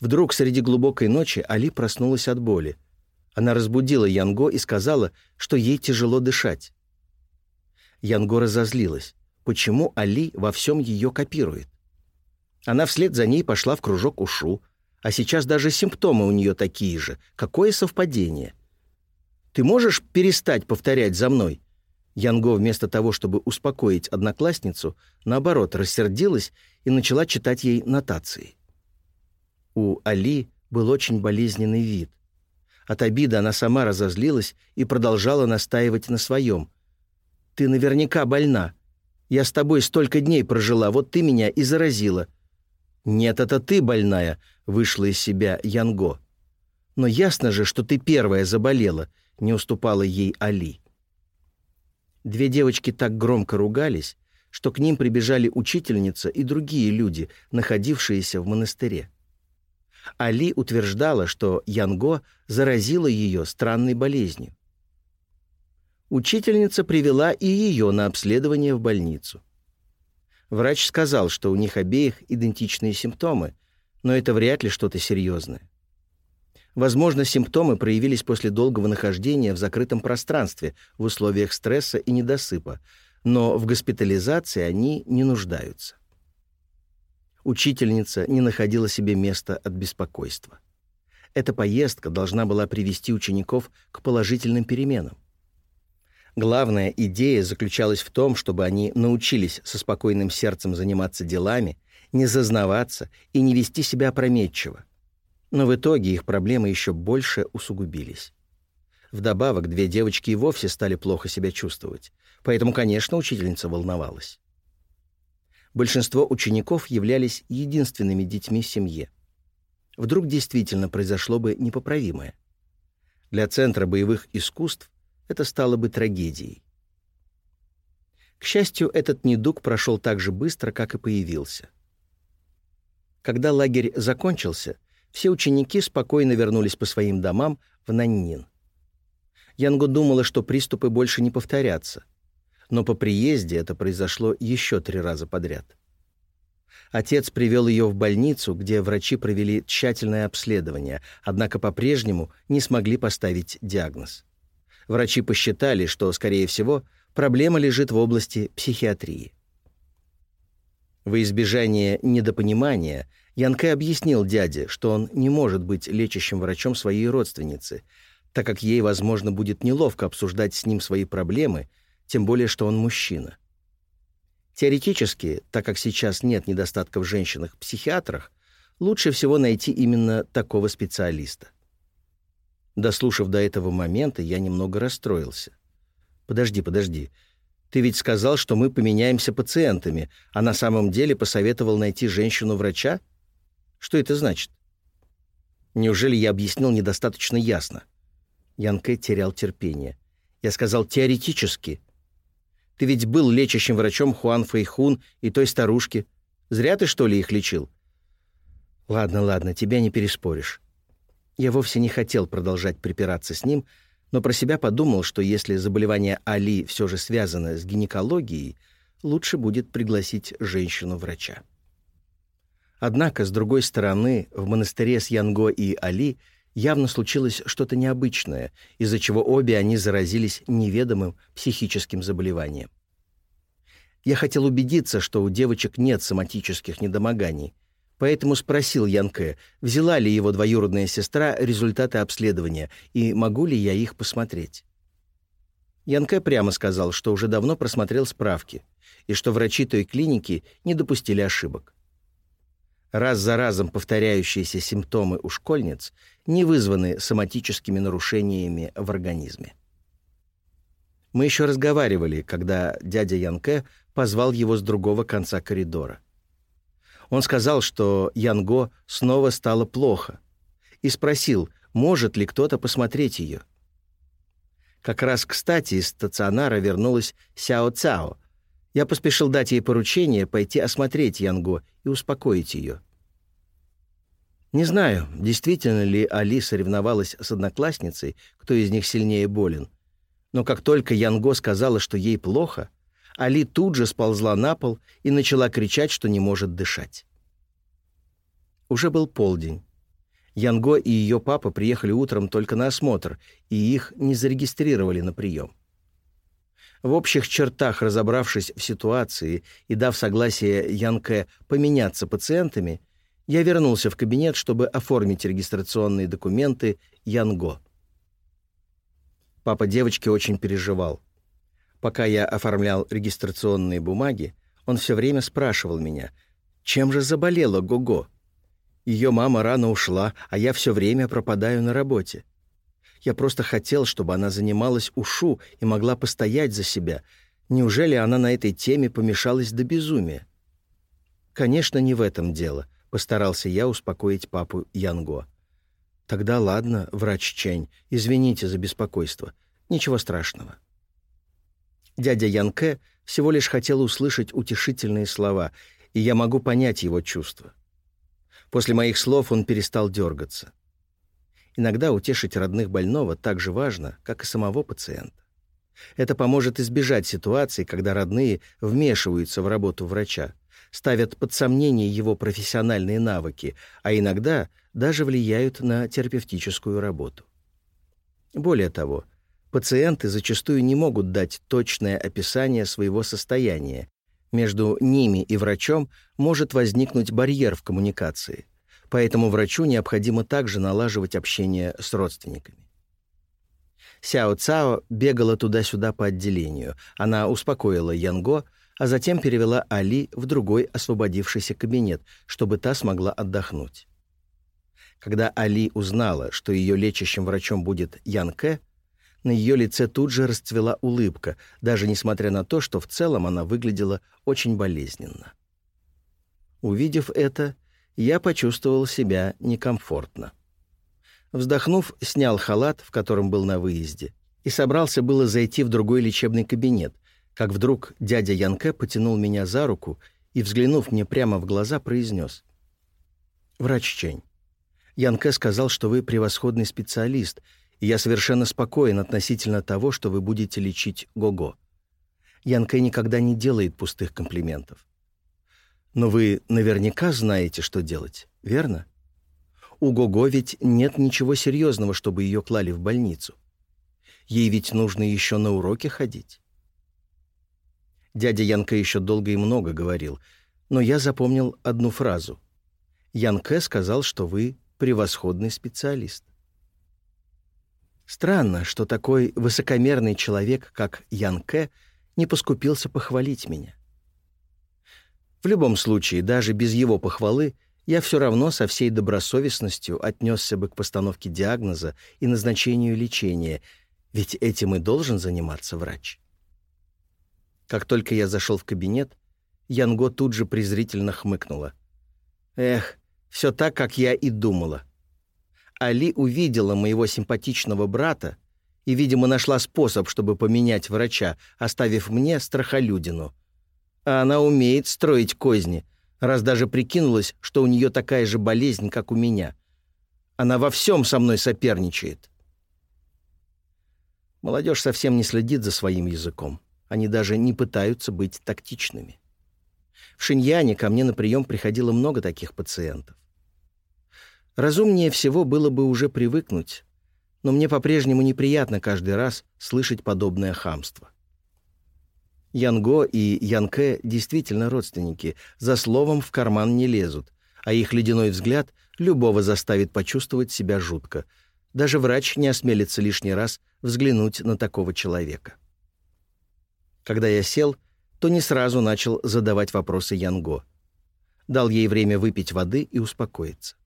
Вдруг среди глубокой ночи Али проснулась от боли. Она разбудила Янго и сказала, что ей тяжело дышать. Янго разозлилась. Почему Али во всем ее копирует? Она вслед за ней пошла в кружок Ушу, а сейчас даже симптомы у нее такие же. Какое совпадение? Ты можешь перестать повторять за мной?» Янго вместо того, чтобы успокоить одноклассницу, наоборот, рассердилась и начала читать ей нотации. У Али был очень болезненный вид. От обиды она сама разозлилась и продолжала настаивать на своем. «Ты наверняка больна. Я с тобой столько дней прожила, вот ты меня и заразила». «Нет, это ты больная», — вышла из себя Янго. «Но ясно же, что ты первая заболела не уступала ей Али. Две девочки так громко ругались, что к ним прибежали учительница и другие люди, находившиеся в монастыре. Али утверждала, что Янго заразила ее странной болезнью. Учительница привела и ее на обследование в больницу. Врач сказал, что у них обеих идентичные симптомы, но это вряд ли что-то серьезное. Возможно, симптомы проявились после долгого нахождения в закрытом пространстве в условиях стресса и недосыпа, но в госпитализации они не нуждаются. Учительница не находила себе места от беспокойства. Эта поездка должна была привести учеников к положительным переменам. Главная идея заключалась в том, чтобы они научились со спокойным сердцем заниматься делами не зазнаваться и не вести себя опрометчиво. Но в итоге их проблемы еще больше усугубились. Вдобавок, две девочки и вовсе стали плохо себя чувствовать, поэтому, конечно, учительница волновалась. Большинство учеников являлись единственными детьми в семье. Вдруг действительно произошло бы непоправимое. Для Центра боевых искусств это стало бы трагедией. К счастью, этот недуг прошел так же быстро, как и появился. Когда лагерь закончился, все ученики спокойно вернулись по своим домам в Наннин. Янго думала, что приступы больше не повторятся. Но по приезде это произошло еще три раза подряд. Отец привел ее в больницу, где врачи провели тщательное обследование, однако по-прежнему не смогли поставить диагноз. Врачи посчитали, что, скорее всего, проблема лежит в области психиатрии. Во избежание недопонимания Янке объяснил дяде, что он не может быть лечащим врачом своей родственницы, так как ей, возможно, будет неловко обсуждать с ним свои проблемы, тем более, что он мужчина. Теоретически, так как сейчас нет недостатка в женщинах-психиатрах, лучше всего найти именно такого специалиста. Дослушав до этого момента, я немного расстроился. «Подожди, подожди. Ты ведь сказал, что мы поменяемся пациентами, а на самом деле посоветовал найти женщину-врача? Что это значит?» Неужели я объяснил недостаточно ясно? Янке терял терпение. Я сказал «теоретически». Ты ведь был лечащим врачом Хуан Фэйхун и той старушки. Зря ты, что ли, их лечил?» «Ладно, ладно, тебя не переспоришь. Я вовсе не хотел продолжать припираться с ним, но про себя подумал, что если заболевание Али все же связано с гинекологией, лучше будет пригласить женщину-врача. Однако, с другой стороны, в монастыре с Янго и Али явно случилось что-то необычное, из-за чего обе они заразились неведомым психическим заболеванием. Я хотел убедиться, что у девочек нет соматических недомоганий, Поэтому спросил Янке, взяла ли его двоюродная сестра результаты обследования и могу ли я их посмотреть. Янке прямо сказал, что уже давно просмотрел справки и что врачи той клиники не допустили ошибок. Раз за разом повторяющиеся симптомы у школьниц не вызваны соматическими нарушениями в организме. Мы еще разговаривали, когда дядя Янке позвал его с другого конца коридора. Он сказал, что Янго снова стало плохо, и спросил, может ли кто-то посмотреть ее. Как раз кстати из стационара вернулась Сяо Цао. Я поспешил дать ей поручение пойти осмотреть Янго и успокоить ее. Не знаю, действительно ли Али соревновалась с одноклассницей, кто из них сильнее болен. Но как только Янго сказала, что ей плохо, Али тут же сползла на пол и начала кричать, что не может дышать. Уже был полдень. Янго и ее папа приехали утром только на осмотр, и их не зарегистрировали на прием. В общих чертах разобравшись в ситуации и дав согласие Янке поменяться пациентами, я вернулся в кабинет, чтобы оформить регистрационные документы Янго. Папа девочки очень переживал. Пока я оформлял регистрационные бумаги, он все время спрашивал меня, чем же заболела Гого. Ее мама рано ушла, а я все время пропадаю на работе. Я просто хотел, чтобы она занималась ушу и могла постоять за себя. Неужели она на этой теме помешалась до безумия? Конечно, не в этом дело, постарался я успокоить папу Янго. Тогда ладно, врач Чень, извините за беспокойство. Ничего страшного. Дядя Янке всего лишь хотел услышать утешительные слова, и я могу понять его чувства. После моих слов он перестал дергаться. Иногда утешить родных больного так же важно, как и самого пациента. Это поможет избежать ситуации, когда родные вмешиваются в работу врача, ставят под сомнение его профессиональные навыки, а иногда даже влияют на терапевтическую работу. Более того, пациенты зачастую не могут дать точное описание своего состояния. Между ними и врачом может возникнуть барьер в коммуникации, поэтому врачу необходимо также налаживать общение с родственниками. Сяо Цао бегала туда-сюда по отделению. Она успокоила Янго, а затем перевела Али в другой освободившийся кабинет, чтобы та смогла отдохнуть. Когда Али узнала, что ее лечащим врачом будет Ян Кэ, на ее лице тут же расцвела улыбка, даже несмотря на то, что в целом она выглядела очень болезненно. Увидев это, я почувствовал себя некомфортно. Вздохнув, снял халат, в котором был на выезде, и собрался было зайти в другой лечебный кабинет, как вдруг дядя Янке потянул меня за руку и, взглянув мне прямо в глаза, произнес. «Врач Чень, Янке сказал, что вы превосходный специалист, и я совершенно спокоен относительно того, что вы будете лечить Гого. Янке никогда не делает пустых комплиментов. Но вы наверняка знаете, что делать, верно? У Гого ведь нет ничего серьезного, чтобы ее клали в больницу. Ей ведь нужно еще на уроки ходить. Дядя Янка еще долго и много говорил, но я запомнил одну фразу. Янке сказал, что вы превосходный специалист. Странно, что такой высокомерный человек, как Янке, не поскупился похвалить меня. В любом случае, даже без его похвалы, я все равно со всей добросовестностью отнесся бы к постановке диагноза и назначению лечения, ведь этим и должен заниматься врач. Как только я зашел в кабинет, Янго тут же презрительно хмыкнула. «Эх, все так, как я и думала». Али увидела моего симпатичного брата и, видимо, нашла способ, чтобы поменять врача, оставив мне страхолюдину. А она умеет строить козни — раз даже прикинулась, что у нее такая же болезнь, как у меня. Она во всем со мной соперничает. Молодежь совсем не следит за своим языком. Они даже не пытаются быть тактичными. В Шиньяне ко мне на прием приходило много таких пациентов. Разумнее всего было бы уже привыкнуть, но мне по-прежнему неприятно каждый раз слышать подобное хамство. Янго и Янке действительно родственники, за словом в карман не лезут, а их ледяной взгляд любого заставит почувствовать себя жутко. Даже врач не осмелится лишний раз взглянуть на такого человека. Когда я сел, то не сразу начал задавать вопросы Янго. Дал ей время выпить воды и успокоиться.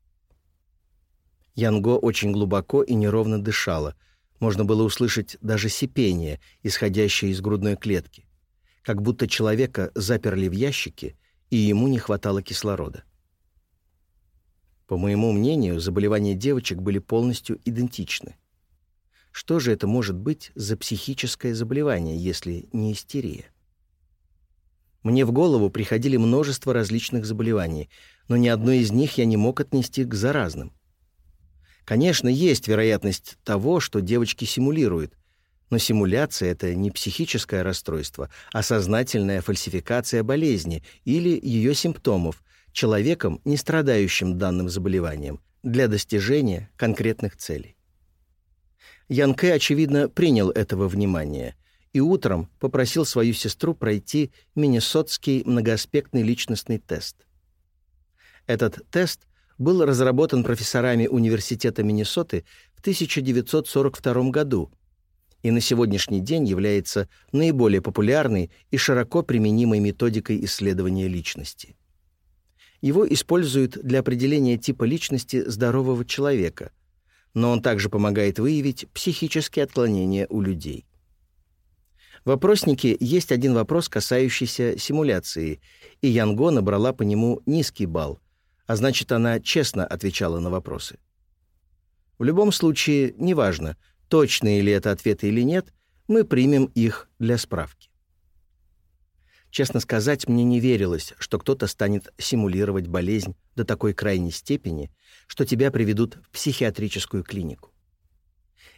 Янго очень глубоко и неровно дышала. Можно было услышать даже сипение, исходящее из грудной клетки как будто человека заперли в ящике, и ему не хватало кислорода. По моему мнению, заболевания девочек были полностью идентичны. Что же это может быть за психическое заболевание, если не истерия? Мне в голову приходили множество различных заболеваний, но ни одно из них я не мог отнести к заразным. Конечно, есть вероятность того, что девочки симулируют, но симуляция — это не психическое расстройство, а сознательная фальсификация болезни или ее симптомов человеком, не страдающим данным заболеванием, для достижения конкретных целей. Ян Кэ, очевидно, принял этого внимания и утром попросил свою сестру пройти Миннесотский многоаспектный личностный тест. Этот тест был разработан профессорами Университета Миннесоты в 1942 году — и на сегодняшний день является наиболее популярной и широко применимой методикой исследования личности. Его используют для определения типа личности здорового человека, но он также помогает выявить психические отклонения у людей. В вопроснике есть один вопрос, касающийся симуляции, и Янго набрала по нему низкий балл, а значит, она честно отвечала на вопросы. В любом случае, неважно, точные ли это ответы или нет, мы примем их для справки. Честно сказать, мне не верилось, что кто-то станет симулировать болезнь до такой крайней степени, что тебя приведут в психиатрическую клинику.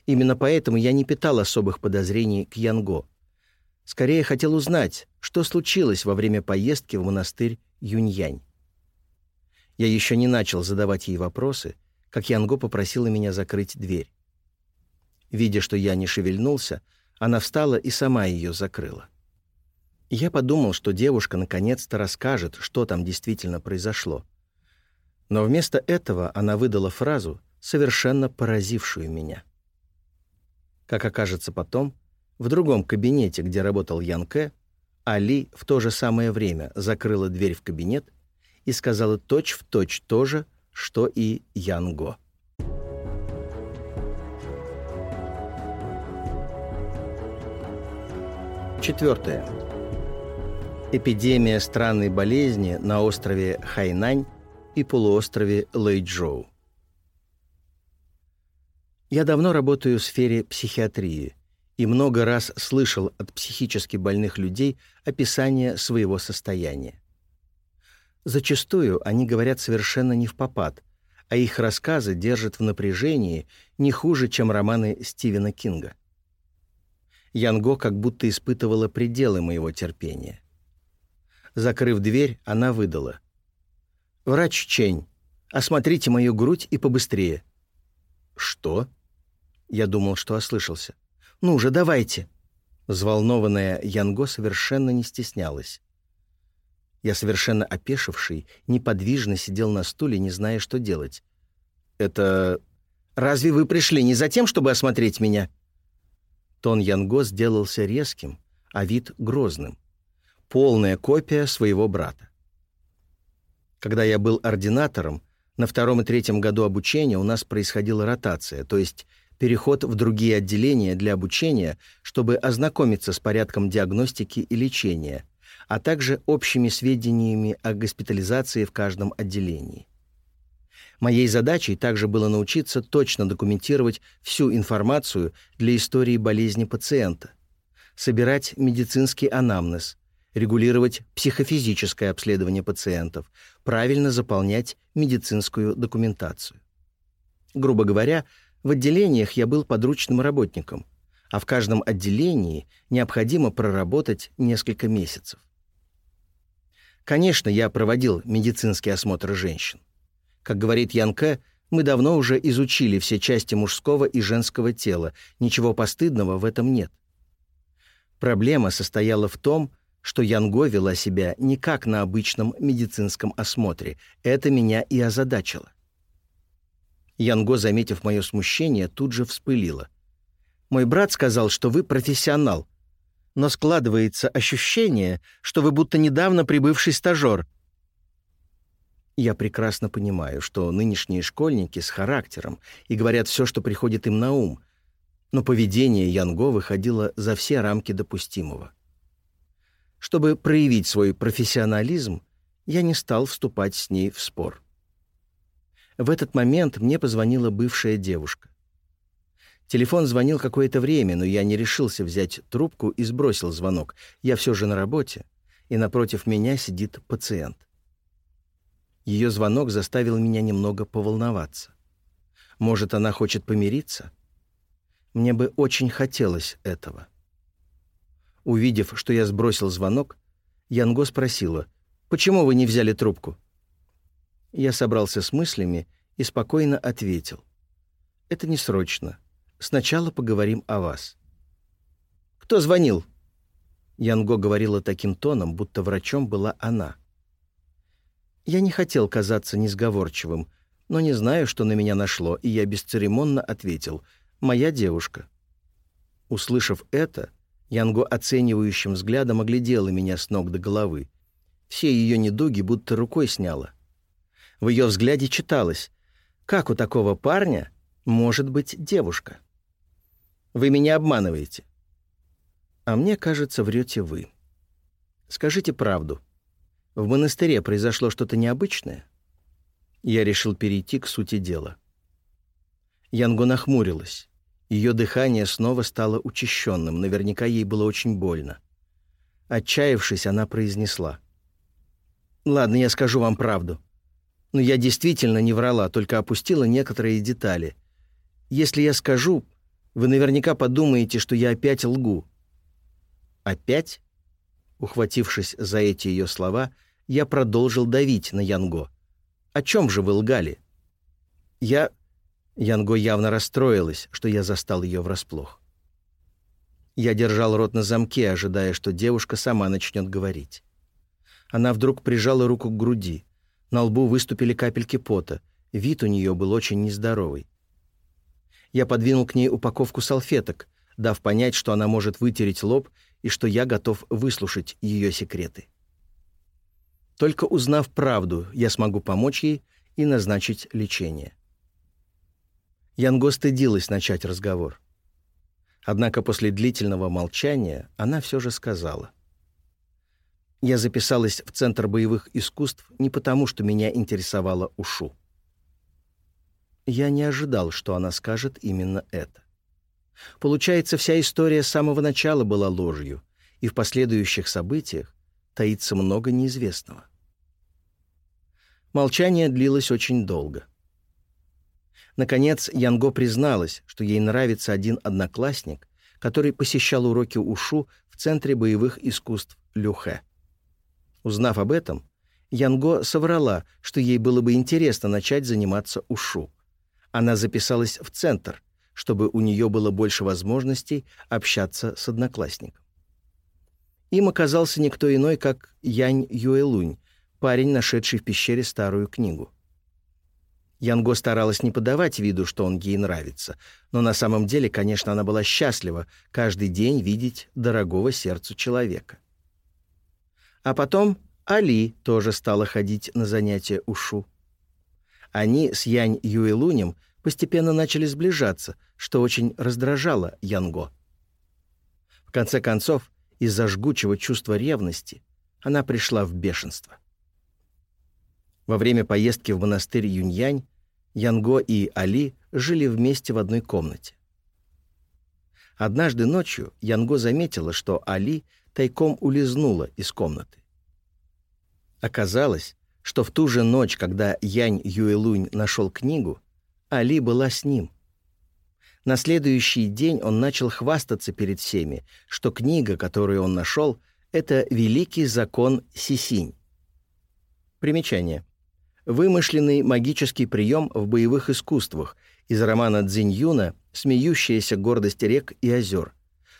Именно поэтому я не питал особых подозрений к Янго. Скорее хотел узнать, что случилось во время поездки в монастырь Юньянь. Я еще не начал задавать ей вопросы, как Янго попросила меня закрыть дверь. Видя, что я не шевельнулся, она встала и сама ее закрыла. Я подумал, что девушка наконец-то расскажет, что там действительно произошло. Но вместо этого она выдала фразу, совершенно поразившую меня. Как окажется потом, в другом кабинете, где работал Ян Кэ, Али в то же самое время закрыла дверь в кабинет и сказала точь-в-точь точь то же, что и Янго. Четвертое. Эпидемия странной болезни на острове Хайнань и полуострове Лэйчжоу. Я давно работаю в сфере психиатрии и много раз слышал от психически больных людей описание своего состояния. Зачастую они говорят совершенно не в попад, а их рассказы держат в напряжении не хуже, чем романы Стивена Кинга. Янго как будто испытывала пределы моего терпения. Закрыв дверь, она выдала. «Врач Чень, осмотрите мою грудь и побыстрее». «Что?» Я думал, что ослышался. «Ну же, давайте!» Взволнованная Янго совершенно не стеснялась. Я, совершенно опешивший, неподвижно сидел на стуле, не зная, что делать. «Это... Разве вы пришли не за тем, чтобы осмотреть меня?» Тон Янго сделался резким, а вид — грозным. Полная копия своего брата. Когда я был ординатором, на втором и третьем году обучения у нас происходила ротация, то есть переход в другие отделения для обучения, чтобы ознакомиться с порядком диагностики и лечения, а также общими сведениями о госпитализации в каждом отделении. Моей задачей также было научиться точно документировать всю информацию для истории болезни пациента, собирать медицинский анамнез, регулировать психофизическое обследование пациентов, правильно заполнять медицинскую документацию. Грубо говоря, в отделениях я был подручным работником, а в каждом отделении необходимо проработать несколько месяцев. Конечно, я проводил медицинский осмотр женщин. Как говорит Ян К., мы давно уже изучили все части мужского и женского тела, ничего постыдного в этом нет. Проблема состояла в том, что Янго вела себя не как на обычном медицинском осмотре. Это меня и озадачило. Янго, заметив мое смущение, тут же вспылила. «Мой брат сказал, что вы профессионал. Но складывается ощущение, что вы будто недавно прибывший стажер». Я прекрасно понимаю, что нынешние школьники с характером и говорят все, что приходит им на ум, но поведение Янго выходило за все рамки допустимого. Чтобы проявить свой профессионализм, я не стал вступать с ней в спор. В этот момент мне позвонила бывшая девушка. Телефон звонил какое-то время, но я не решился взять трубку и сбросил звонок. Я все же на работе, и напротив меня сидит пациент. Ее звонок заставил меня немного поволноваться. Может, она хочет помириться? Мне бы очень хотелось этого. Увидев, что я сбросил звонок, Янго спросила, «Почему вы не взяли трубку?» Я собрался с мыслями и спокойно ответил. «Это не срочно. Сначала поговорим о вас». «Кто звонил?» Янго говорила таким тоном, будто врачом была она. Я не хотел казаться несговорчивым, но не знаю, что на меня нашло, и я бесцеремонно ответил «Моя девушка». Услышав это, Янго оценивающим взглядом оглядела меня с ног до головы. Все ее недуги будто рукой сняла. В ее взгляде читалось, как у такого парня может быть девушка? Вы меня обманываете. А мне кажется, врете вы. Скажите правду. В монастыре произошло что-то необычное? Я решил перейти к сути дела. Янго нахмурилась. Ее дыхание снова стало учащенным, наверняка ей было очень больно. Отчаявшись, она произнесла. «Ладно, я скажу вам правду. Но я действительно не врала, только опустила некоторые детали. Если я скажу, вы наверняка подумаете, что я опять лгу». «Опять?» Ухватившись за эти ее слова, я продолжил давить на Янго. «О чем же вы лгали?» «Я...» Янго явно расстроилась, что я застал ее врасплох. Я держал рот на замке, ожидая, что девушка сама начнет говорить. Она вдруг прижала руку к груди. На лбу выступили капельки пота. Вид у нее был очень нездоровый. Я подвинул к ней упаковку салфеток, дав понять, что она может вытереть лоб и что я готов выслушать ее секреты. Только узнав правду, я смогу помочь ей и назначить лечение. Янго стыдилась начать разговор. Однако после длительного молчания она все же сказала. «Я записалась в Центр боевых искусств не потому, что меня интересовала УШУ. Я не ожидал, что она скажет именно это. Получается, вся история с самого начала была ложью, и в последующих событиях таится много неизвестного. Молчание длилось очень долго. Наконец, Янго призналась, что ей нравится один одноклассник, который посещал уроки УШУ в Центре боевых искусств Люхэ. Узнав об этом, Янго соврала, что ей было бы интересно начать заниматься УШУ. Она записалась в Центр, чтобы у нее было больше возможностей общаться с одноклассником. Им оказался никто иной, как Янь Юэлунь, парень, нашедший в пещере старую книгу. Янго старалась не подавать виду, что он ей нравится, но на самом деле, конечно, она была счастлива каждый день видеть дорогого сердцу человека. А потом Али тоже стала ходить на занятия ушу. Они с Янь Юэлунем постепенно начали сближаться, что очень раздражало Янго. В конце концов, из-за жгучего чувства ревности она пришла в бешенство. Во время поездки в монастырь Юньянь Янго и Али жили вместе в одной комнате. Однажды ночью Янго заметила, что Али тайком улизнула из комнаты. Оказалось, что в ту же ночь, когда Янь Юэлунь нашел книгу, Али была с ним. На следующий день он начал хвастаться перед всеми, что книга, которую он нашел, это «Великий закон Сисинь». Примечание. Вымышленный магический прием в боевых искусствах из романа Цзиньюна «Смеющаяся гордость рек и озер»,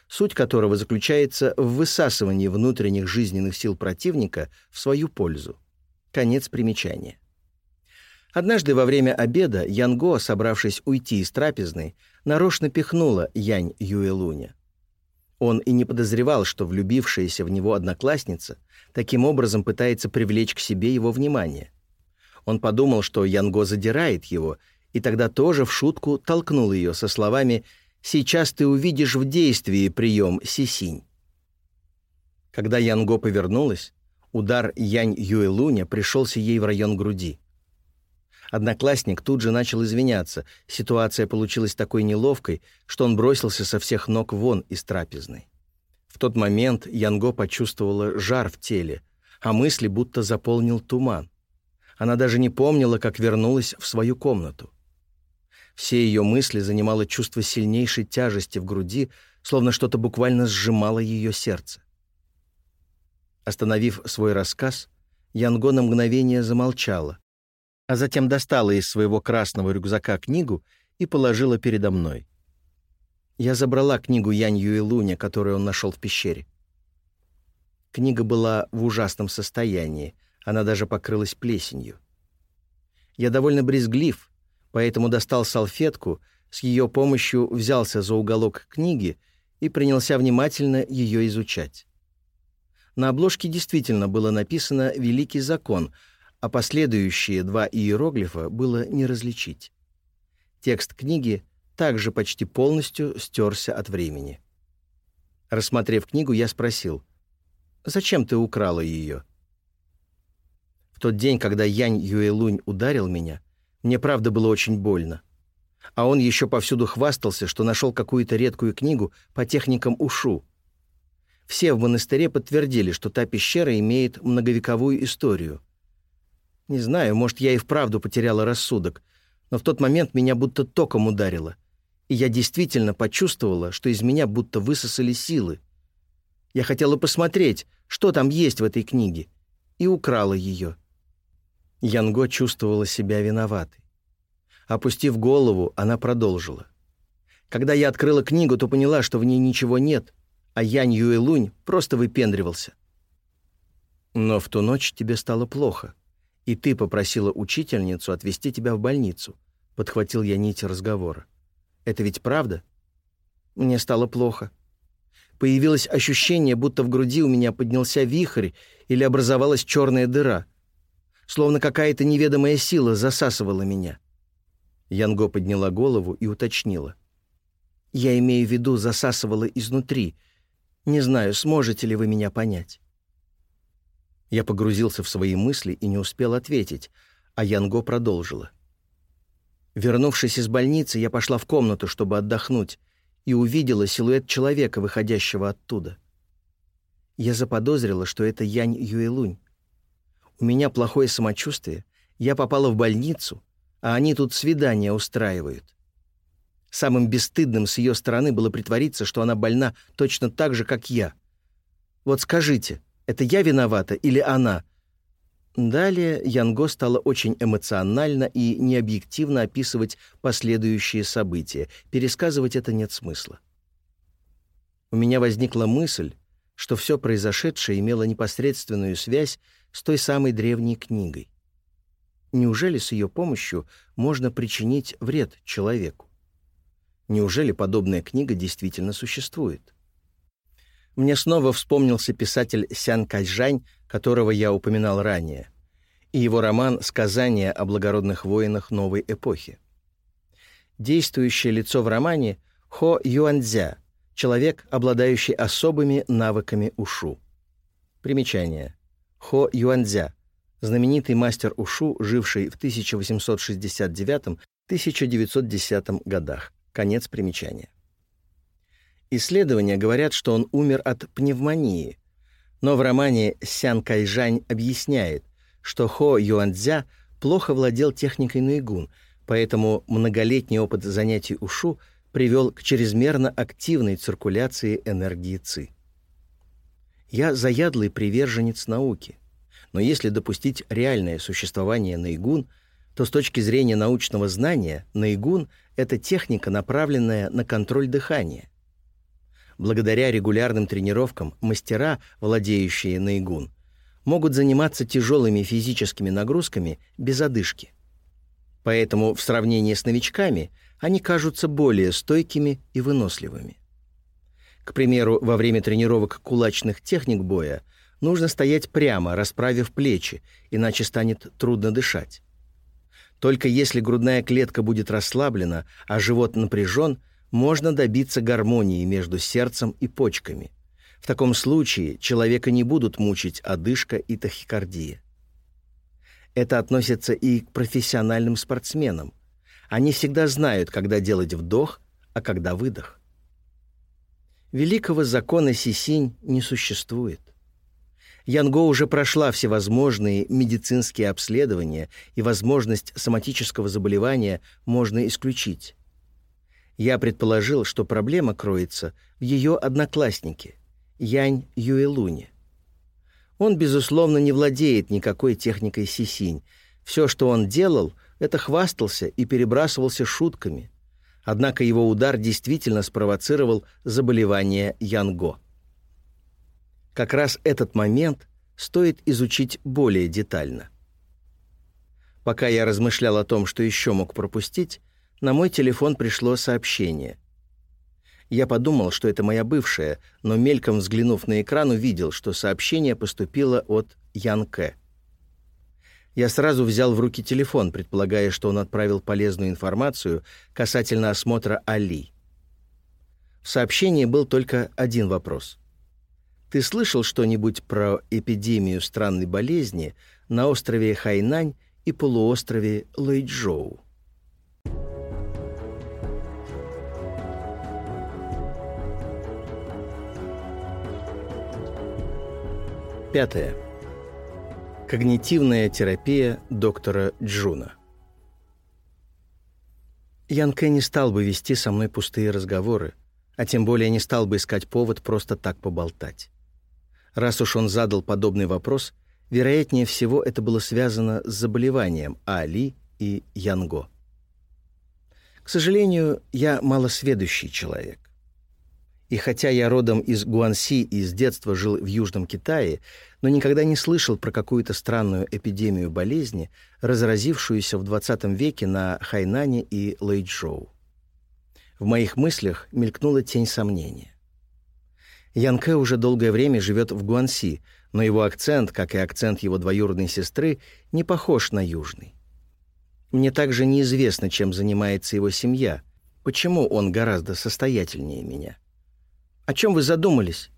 суть которого заключается в высасывании внутренних жизненных сил противника в свою пользу. Конец примечания. Однажды во время обеда Янго, собравшись уйти из трапезной, нарочно пихнула Янь Юэлуня. Он и не подозревал, что влюбившаяся в него одноклассница таким образом пытается привлечь к себе его внимание. Он подумал, что Янго задирает его, и тогда тоже в шутку толкнул ее со словами «Сейчас ты увидишь в действии прием Сисинь». Когда Янго повернулась, удар Янь Юэлуня пришелся ей в район груди. Одноклассник тут же начал извиняться. Ситуация получилась такой неловкой, что он бросился со всех ног вон из трапезной. В тот момент Янго почувствовала жар в теле, а мысли будто заполнил туман. Она даже не помнила, как вернулась в свою комнату. Все ее мысли занимало чувство сильнейшей тяжести в груди, словно что-то буквально сжимало ее сердце. Остановив свой рассказ, Янго на мгновение замолчала, а затем достала из своего красного рюкзака книгу и положила передо мной. Я забрала книгу Янь Юэлуня, которую он нашел в пещере. Книга была в ужасном состоянии, она даже покрылась плесенью. Я довольно брезглив, поэтому достал салфетку, с ее помощью взялся за уголок книги и принялся внимательно ее изучать. На обложке действительно было написано «Великий закон», а последующие два иероглифа было не различить. Текст книги также почти полностью стерся от времени. Рассмотрев книгу, я спросил, «Зачем ты украла ее?» В тот день, когда Янь Юэлунь ударил меня, мне правда было очень больно. А он еще повсюду хвастался, что нашел какую-то редкую книгу по техникам ушу. Все в монастыре подтвердили, что та пещера имеет многовековую историю. Не знаю, может, я и вправду потеряла рассудок, но в тот момент меня будто током ударило, и я действительно почувствовала, что из меня будто высосали силы. Я хотела посмотреть, что там есть в этой книге, и украла ее. Янго чувствовала себя виноватой. Опустив голову, она продолжила. Когда я открыла книгу, то поняла, что в ней ничего нет, а Янь Юэлунь просто выпендривался. Но в ту ночь тебе стало плохо и ты попросила учительницу отвезти тебя в больницу», — подхватил я нить разговора. «Это ведь правда?» Мне стало плохо. Появилось ощущение, будто в груди у меня поднялся вихрь или образовалась черная дыра. Словно какая-то неведомая сила засасывала меня. Янго подняла голову и уточнила. «Я имею в виду, засасывала изнутри. Не знаю, сможете ли вы меня понять». Я погрузился в свои мысли и не успел ответить, а Янго продолжила. Вернувшись из больницы, я пошла в комнату, чтобы отдохнуть, и увидела силуэт человека, выходящего оттуда. Я заподозрила, что это Янь Юэлунь. У меня плохое самочувствие, я попала в больницу, а они тут свидания устраивают. Самым бесстыдным с ее стороны было притвориться, что она больна точно так же, как я. Вот скажите, это я виновата или она? Далее Янго стала очень эмоционально и необъективно описывать последующие события. Пересказывать это нет смысла. У меня возникла мысль, что все произошедшее имело непосредственную связь с той самой древней книгой. Неужели с ее помощью можно причинить вред человеку? Неужели подобная книга действительно существует? Мне снова вспомнился писатель Сян Кайжань, которого я упоминал ранее, и его роман «Сказания о благородных воинах новой эпохи». Действующее лицо в романе — Хо Юанцзя, человек, обладающий особыми навыками ушу. Примечание. Хо Юанцзя, знаменитый мастер ушу, живший в 1869-1910 годах. Конец примечания. Исследования говорят, что он умер от пневмонии, но в романе Сян Кайжань объясняет, что Хо Юанцзя плохо владел техникой Нуйгун, поэтому многолетний опыт занятий ушу привел к чрезмерно активной циркуляции энергии ЦИ. Я заядлый приверженец науки, но если допустить реальное существование Найгун, то с точки зрения научного знания Найгун — это техника, направленная на контроль дыхания. Благодаря регулярным тренировкам мастера, владеющие наигун, могут заниматься тяжелыми физическими нагрузками без одышки. Поэтому в сравнении с новичками они кажутся более стойкими и выносливыми. К примеру, во время тренировок кулачных техник боя нужно стоять прямо, расправив плечи, иначе станет трудно дышать. Только если грудная клетка будет расслаблена, а живот напряжен – можно добиться гармонии между сердцем и почками. В таком случае человека не будут мучить одышка и тахикардия. Это относится и к профессиональным спортсменам. Они всегда знают, когда делать вдох, а когда выдох. Великого закона Сисинь не существует. Янго уже прошла всевозможные медицинские обследования, и возможность соматического заболевания можно исключить. Я предположил, что проблема кроется в ее однокласснике, Янь Юэлуне. Он, безусловно, не владеет никакой техникой сисинь. Все, что он делал, это хвастался и перебрасывался шутками. Однако его удар действительно спровоцировал заболевание Янго. Как раз этот момент стоит изучить более детально. Пока я размышлял о том, что еще мог пропустить, на мой телефон пришло сообщение. Я подумал, что это моя бывшая, но мельком взглянув на экран, увидел, что сообщение поступило от Ян К. Я сразу взял в руки телефон, предполагая, что он отправил полезную информацию касательно осмотра Али. В сообщении был только один вопрос. «Ты слышал что-нибудь про эпидемию странной болезни на острове Хайнань и полуострове Лэйчжоу?» Пятое. Когнитивная терапия доктора Джуна. Ян Кэ не стал бы вести со мной пустые разговоры, а тем более не стал бы искать повод просто так поболтать. Раз уж он задал подобный вопрос, вероятнее всего это было связано с заболеванием Али и Янго. К сожалению, я малосведущий человек. И хотя я родом из Гуанси и с детства жил в Южном Китае, но никогда не слышал про какую-то странную эпидемию болезни, разразившуюся в 20 веке на Хайнане и Лэйчжоу. В моих мыслях мелькнула тень сомнения. Янке уже долгое время живет в Гуанси, но его акцент, как и акцент его двоюродной сестры, не похож на южный. Мне также неизвестно, чем занимается его семья, почему он гораздо состоятельнее меня. О чем вы задумались?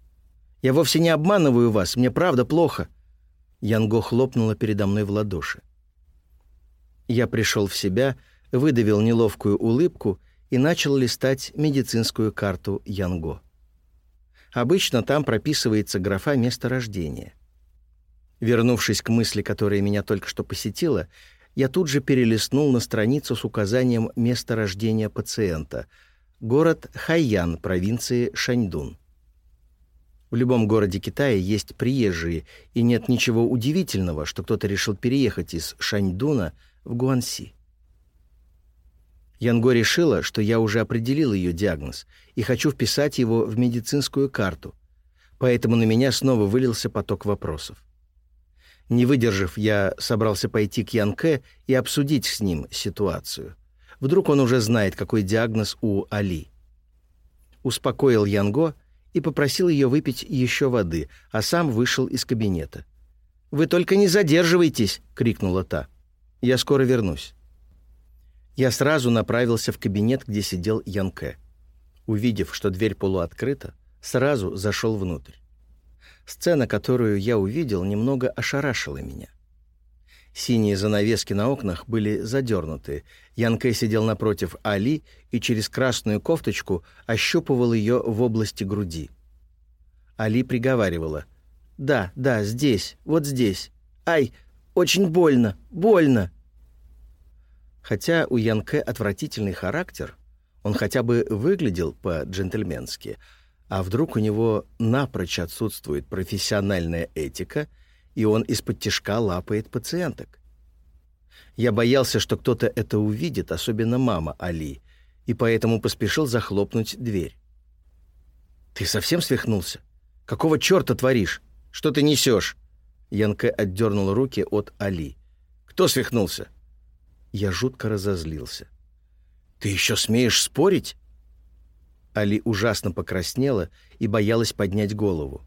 Я вовсе не обманываю вас, мне правда плохо. Янго хлопнула передо мной в ладоши. Я пришел в себя, выдавил неловкую улыбку и начал листать медицинскую карту Янго. Обычно там прописывается графа места рождения. Вернувшись к мысли, которая меня только что посетила, я тут же перелистнул на страницу с указанием места рождения пациента — город Хайян провинции Шаньдун. В любом городе Китая есть приезжие, и нет ничего удивительного, что кто-то решил переехать из Шаньдуна в Гуанси. Янго решила, что я уже определил ее диагноз и хочу вписать его в медицинскую карту, поэтому на меня снова вылился поток вопросов. Не выдержав, я собрался пойти к Янке и обсудить с ним ситуацию. Вдруг он уже знает, какой диагноз у Али. Успокоил Янго и попросил ее выпить еще воды, а сам вышел из кабинета. «Вы только не задерживайтесь!» — крикнула та. «Я скоро вернусь». Я сразу направился в кабинет, где сидел Янке. Увидев, что дверь полуоткрыта, сразу зашел внутрь. Сцена, которую я увидел, немного ошарашила меня. Синие занавески на окнах были задернуты. Янке сидел напротив Али и через красную кофточку ощупывал ее в области груди. Али приговаривала. «Да, да, здесь, вот здесь. Ай, очень больно, больно!» Хотя у Янке отвратительный характер, он хотя бы выглядел по-джентльменски, а вдруг у него напрочь отсутствует профессиональная этика, и он из-под тишка лапает пациенток. Я боялся, что кто-то это увидит, особенно мама Али, и поэтому поспешил захлопнуть дверь. «Ты совсем свихнулся? Какого черта творишь? Что ты несешь?» Янке отдернул руки от Али. «Кто свихнулся?» Я жутко разозлился. «Ты еще смеешь спорить?» Али ужасно покраснела и боялась поднять голову.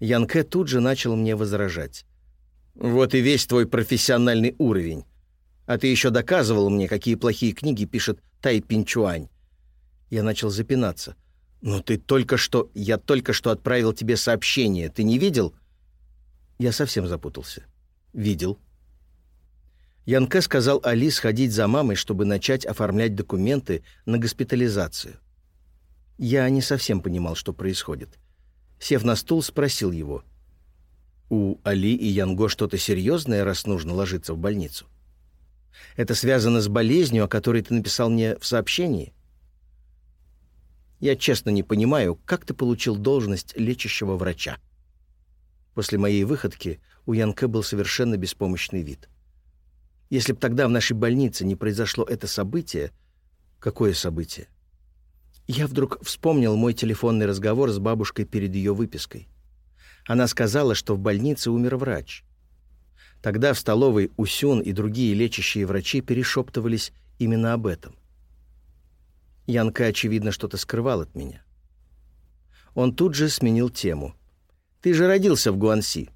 Янке тут же начал мне возражать. «Вот и весь твой профессиональный уровень. А ты еще доказывал мне, какие плохие книги пишет Тай Пинчуань». Я начал запинаться. «Но ты только что... Я только что отправил тебе сообщение. Ты не видел?» Я совсем запутался. «Видел». Янке сказал Али сходить за мамой, чтобы начать оформлять документы на госпитализацию. Я не совсем понимал, что происходит. Сев на стул, спросил его. «У Али и Янго что-то серьезное, раз нужно ложиться в больницу? Это связано с болезнью, о которой ты написал мне в сообщении?» «Я честно не понимаю, как ты получил должность лечащего врача?» После моей выходки у Янке был совершенно беспомощный вид. Если бы тогда в нашей больнице не произошло это событие... Какое событие? Я вдруг вспомнил мой телефонный разговор с бабушкой перед ее выпиской. Она сказала, что в больнице умер врач. Тогда в столовой Усюн и другие лечащие врачи перешептывались именно об этом. Янка, очевидно, что-то скрывал от меня. Он тут же сменил тему. «Ты же родился в Гуанси.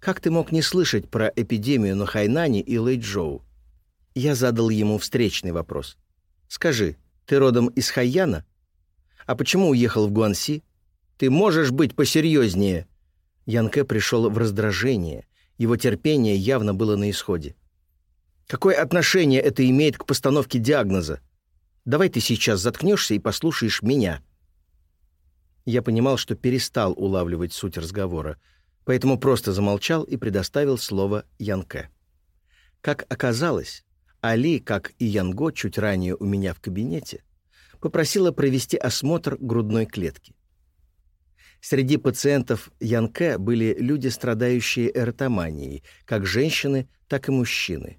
Как ты мог не слышать про эпидемию на Хайнане и Лэйчжоу? Я задал ему встречный вопрос. Скажи, ты родом из Хайяна? А почему уехал в Гуанси? Ты можешь быть посерьезнее?» Янке пришел в раздражение. Его терпение явно было на исходе. «Какое отношение это имеет к постановке диагноза? Давай ты сейчас заткнешься и послушаешь меня». Я понимал, что перестал улавливать суть разговора, поэтому просто замолчал и предоставил слово Янке. Как оказалось, Али, как и Янго чуть ранее у меня в кабинете, попросила провести осмотр грудной клетки. Среди пациентов Янке были люди, страдающие эротоманией, как женщины, так и мужчины.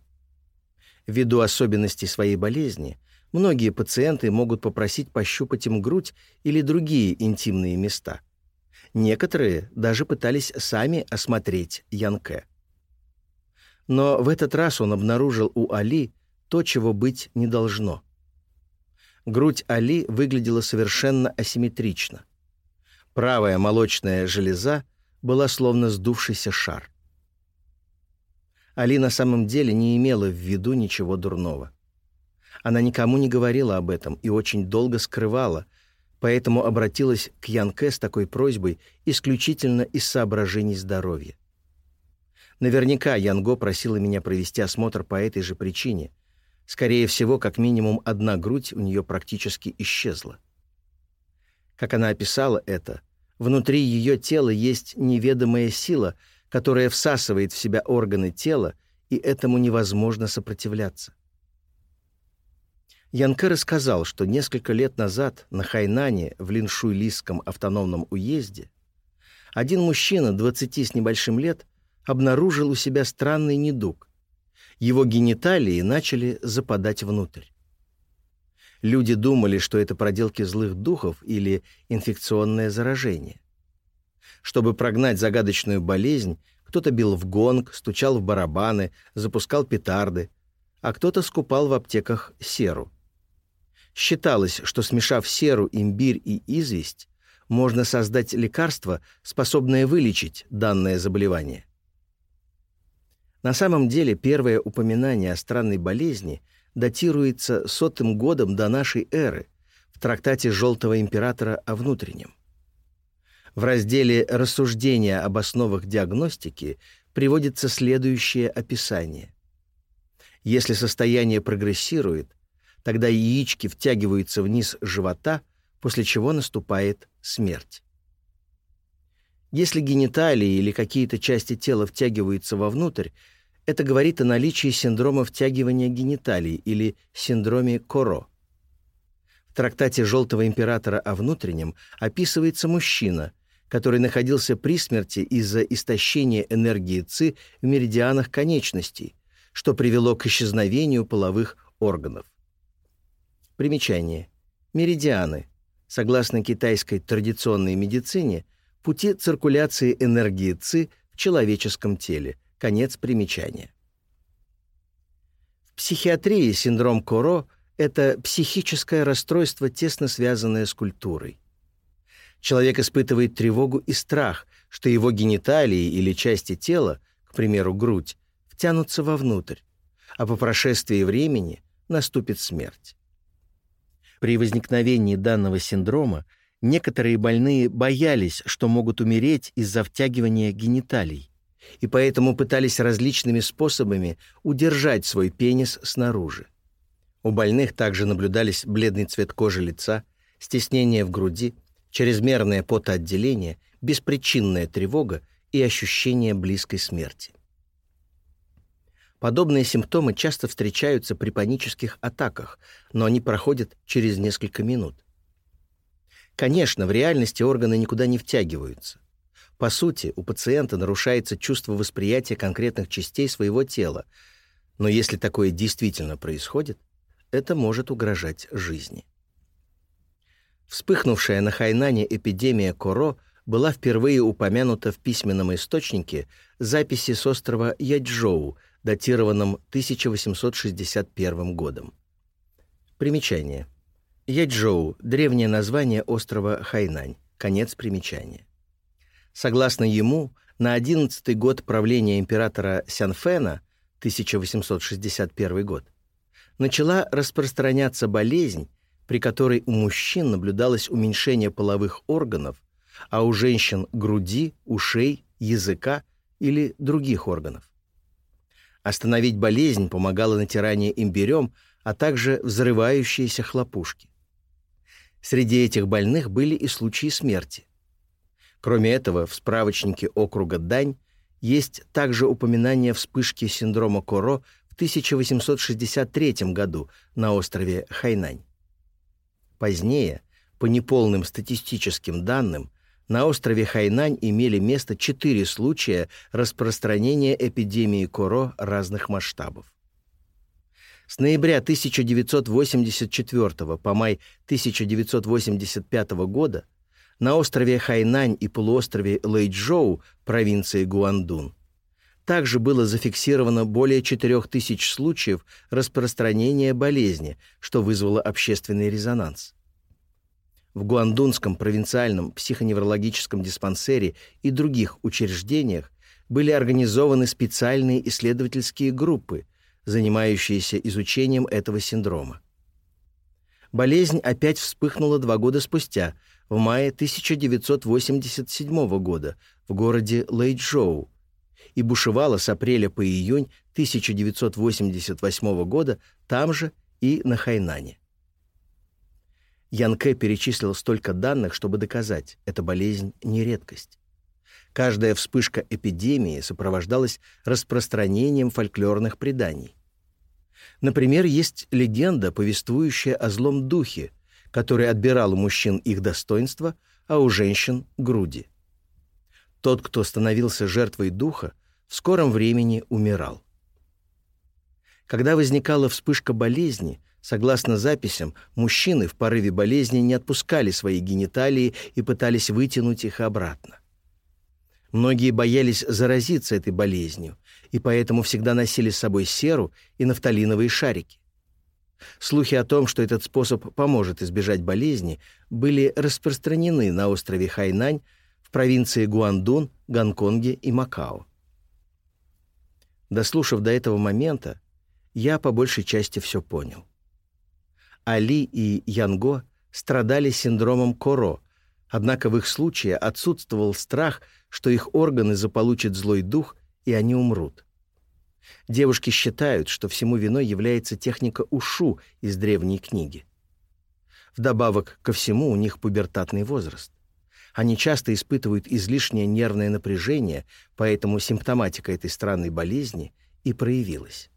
Ввиду особенностей своей болезни, многие пациенты могут попросить пощупать им грудь или другие интимные места – Некоторые даже пытались сами осмотреть Янке. Но в этот раз он обнаружил у Али то, чего быть не должно. Грудь Али выглядела совершенно асимметрично. Правая молочная железа была словно сдувшийся шар. Али на самом деле не имела в виду ничего дурного. Она никому не говорила об этом и очень долго скрывала, поэтому обратилась к Янке с такой просьбой исключительно из соображений здоровья. Наверняка Янго просила меня провести осмотр по этой же причине. Скорее всего, как минимум одна грудь у нее практически исчезла. Как она описала это, внутри ее тела есть неведомая сила, которая всасывает в себя органы тела, и этому невозможно сопротивляться. Янке рассказал, что несколько лет назад на Хайнане в Линшуйлийском автономном уезде один мужчина 20 с небольшим лет обнаружил у себя странный недуг. Его гениталии начали западать внутрь. Люди думали, что это проделки злых духов или инфекционное заражение. Чтобы прогнать загадочную болезнь, кто-то бил в гонг, стучал в барабаны, запускал петарды, а кто-то скупал в аптеках серу. Считалось, что смешав серу, имбирь и известь, можно создать лекарство, способное вылечить данное заболевание. На самом деле первое упоминание о странной болезни датируется сотым годом до нашей эры в трактате Желтого императора о внутреннем. В разделе «Рассуждения об основах диагностики» приводится следующее описание. Если состояние прогрессирует, Тогда яички втягиваются вниз живота, после чего наступает смерть. Если гениталии или какие-то части тела втягиваются вовнутрь, это говорит о наличии синдрома втягивания гениталий или синдроме Коро. В трактате «Желтого императора» о внутреннем описывается мужчина, который находился при смерти из-за истощения энергии ЦИ в меридианах конечностей, что привело к исчезновению половых органов. Примечание. Меридианы. Согласно китайской традиционной медицине, пути циркуляции энергии ЦИ в человеческом теле. Конец примечания. В психиатрии синдром Коро – это психическое расстройство, тесно связанное с культурой. Человек испытывает тревогу и страх, что его гениталии или части тела, к примеру, грудь, втянутся вовнутрь, а по прошествии времени наступит смерть. При возникновении данного синдрома некоторые больные боялись, что могут умереть из-за втягивания гениталий, и поэтому пытались различными способами удержать свой пенис снаружи. У больных также наблюдались бледный цвет кожи лица, стеснение в груди, чрезмерное потоотделение, беспричинная тревога и ощущение близкой смерти. Подобные симптомы часто встречаются при панических атаках, но они проходят через несколько минут. Конечно, в реальности органы никуда не втягиваются. По сути, у пациента нарушается чувство восприятия конкретных частей своего тела, но если такое действительно происходит, это может угрожать жизни. Вспыхнувшая на Хайнане эпидемия Коро была впервые упомянута в письменном источнике записи с острова Яджоу – датированном 1861 годом. Примечание. Яджоу – древнее название острова Хайнань. Конец примечания. Согласно ему, на 11-й год правления императора Сянфена, 1861 год, начала распространяться болезнь, при которой у мужчин наблюдалось уменьшение половых органов, а у женщин – груди, ушей, языка или других органов. Остановить болезнь помогало натирание имбирем, а также взрывающиеся хлопушки. Среди этих больных были и случаи смерти. Кроме этого, в справочнике округа Дань есть также упоминание вспышки синдрома Коро в 1863 году на острове Хайнань. Позднее, по неполным статистическим данным, на острове Хайнань имели место четыре случая распространения эпидемии Коро разных масштабов. С ноября 1984 по май 1985 года на острове Хайнань и полуострове Лэйчжоу провинции Гуандун также было зафиксировано более 4000 случаев распространения болезни, что вызвало общественный резонанс. в Гуандунском провинциальном психоневрологическом диспансере и других учреждениях были организованы специальные исследовательские группы, занимающиеся изучением этого синдрома. Болезнь опять вспыхнула два года спустя, в мае 1987 года, в городе Лэйчжоу, и бушевала с апреля по июнь 1988 года там же и на Хайнане. Янке перечислил столько данных, чтобы доказать, эта болезнь не редкость. Каждая вспышка эпидемии сопровождалась распространением фольклорных преданий. Например, есть легенда, повествующая о злом духе, который отбирал у мужчин их достоинство, а у женщин — груди. Тот, кто становился жертвой духа, в скором времени умирал. Когда возникала вспышка болезни, согласно записям, мужчины в порыве болезни не отпускали свои гениталии и пытались вытянуть их обратно. Многие боялись заразиться этой болезнью, и поэтому всегда носили с собой серу и нафталиновые шарики. Слухи о том, что этот способ поможет избежать болезни, были распространены на острове Хайнань, в провинции Гуандун, Гонконге и Макао. Дослушав до этого момента, я по большей части все понял. Али и Янго страдали синдромом Коро, однако в их случае отсутствовал страх, что их органы заполучат злой дух, и они умрут. Девушки считают, что всему виной является техника ушу из древней книги. Вдобавок ко всему у них пубертатный возраст. Они часто испытывают излишнее нервное напряжение, поэтому симптоматика этой странной болезни и проявилась.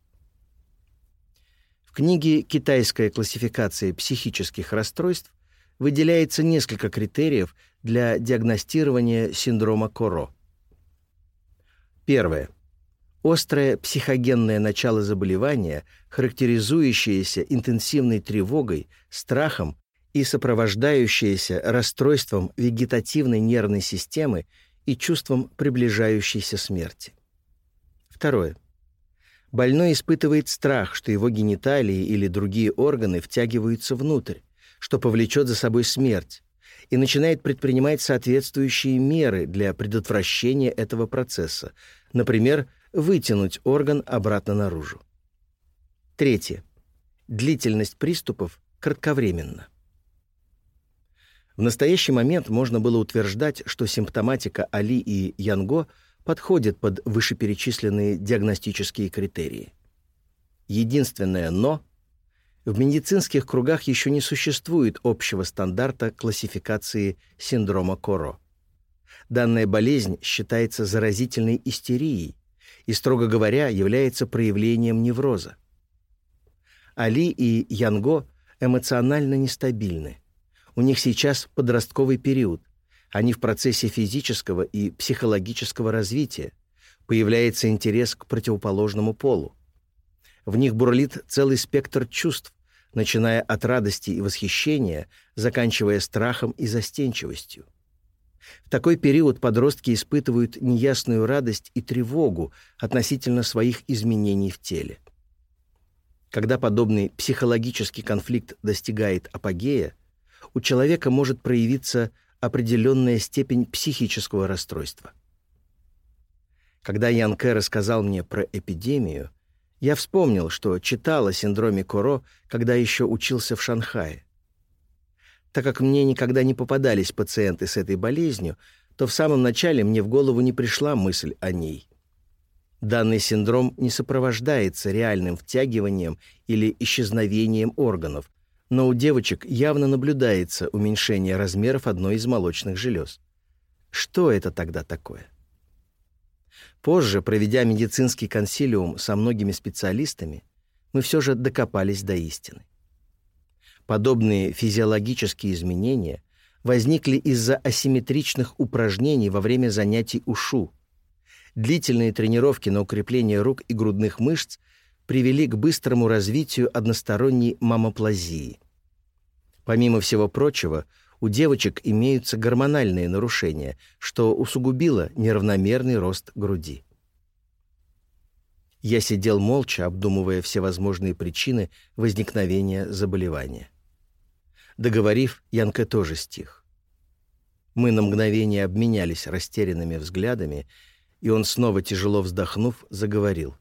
В книге «Китайская классификация психических расстройств» выделяется несколько критериев для диагностирования синдрома Коро. Первое. Острое психогенное начало заболевания, характеризующееся интенсивной тревогой, страхом и сопровождающееся расстройством вегетативной нервной системы и чувством приближающейся смерти. Второе. Больной испытывает страх, что его гениталии или другие органы втягиваются внутрь, что повлечет за собой смерть, и начинает предпринимать соответствующие меры для предотвращения этого процесса, например, вытянуть орган обратно наружу. Третье. Длительность приступов кратковременна. В настоящий момент можно было утверждать, что симптоматика Али и Янго подходит под вышеперечисленные диагностические критерии. Единственное «но» — в медицинских кругах еще не существует общего стандарта классификации синдрома Коро. Данная болезнь считается заразительной истерией, и, строго говоря, является проявлением невроза. Али и Янго эмоционально нестабильны. У них сейчас подростковый период. Они в процессе физического и психологического развития. Появляется интерес к противоположному полу. В них бурлит целый спектр чувств, начиная от радости и восхищения, заканчивая страхом и застенчивостью. В такой период подростки испытывают неясную радость и тревогу относительно своих изменений в теле. Когда подобный психологический конфликт достигает апогея, у человека может проявиться определенная степень психического расстройства. Когда Ян Кэ рассказал мне про эпидемию, я вспомнил, что читал о синдроме Коро, когда еще учился в Шанхае. Так как мне никогда не попадались пациенты с этой болезнью, то в самом начале мне в голову не пришла мысль о ней. Данный синдром не сопровождается реальным втягиванием или исчезновением органов, но у девочек явно наблюдается уменьшение размеров одной из молочных желез. Что это тогда такое? Позже, проведя медицинский консилиум со многими специалистами, мы все же докопались до истины. Подобные физиологические изменения возникли из-за асимметричных упражнений во время занятий УШУ. Длительные тренировки на укрепление рук и грудных мышц привели к быстрому развитию односторонней мамоплазии. Помимо всего прочего, у девочек имеются гормональные нарушения, что усугубило неравномерный рост груди. Я сидел молча, обдумывая всевозможные причины возникновения заболевания. Договорив, Янка тоже стих. Мы на мгновение обменялись растерянными взглядами, и он, снова тяжело вздохнув, заговорил.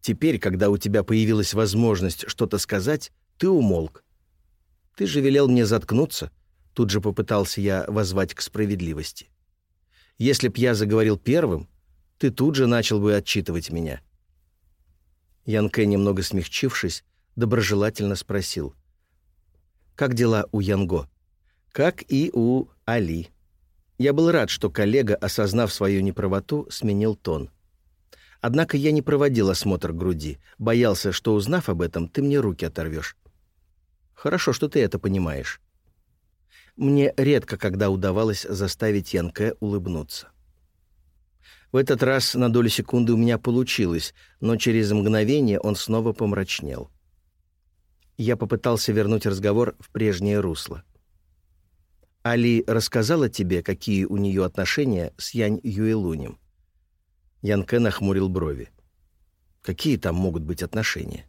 «Теперь, когда у тебя появилась возможность что-то сказать, ты умолк. Ты же велел мне заткнуться», — тут же попытался я возвать к справедливости. «Если б я заговорил первым, ты тут же начал бы отчитывать меня». Янке, немного смягчившись, доброжелательно спросил. «Как дела у Янго?» «Как и у Али». Я был рад, что коллега, осознав свою неправоту, сменил тон. Однако я не проводил осмотр груди, боялся, что, узнав об этом, ты мне руки оторвешь. Хорошо, что ты это понимаешь. Мне редко когда удавалось заставить Янке улыбнуться. В этот раз на долю секунды у меня получилось, но через мгновение он снова помрачнел. Я попытался вернуть разговор в прежнее русло. «Али рассказала тебе, какие у нее отношения с Янь Юэлунем?» Янке нахмурил брови. «Какие там могут быть отношения?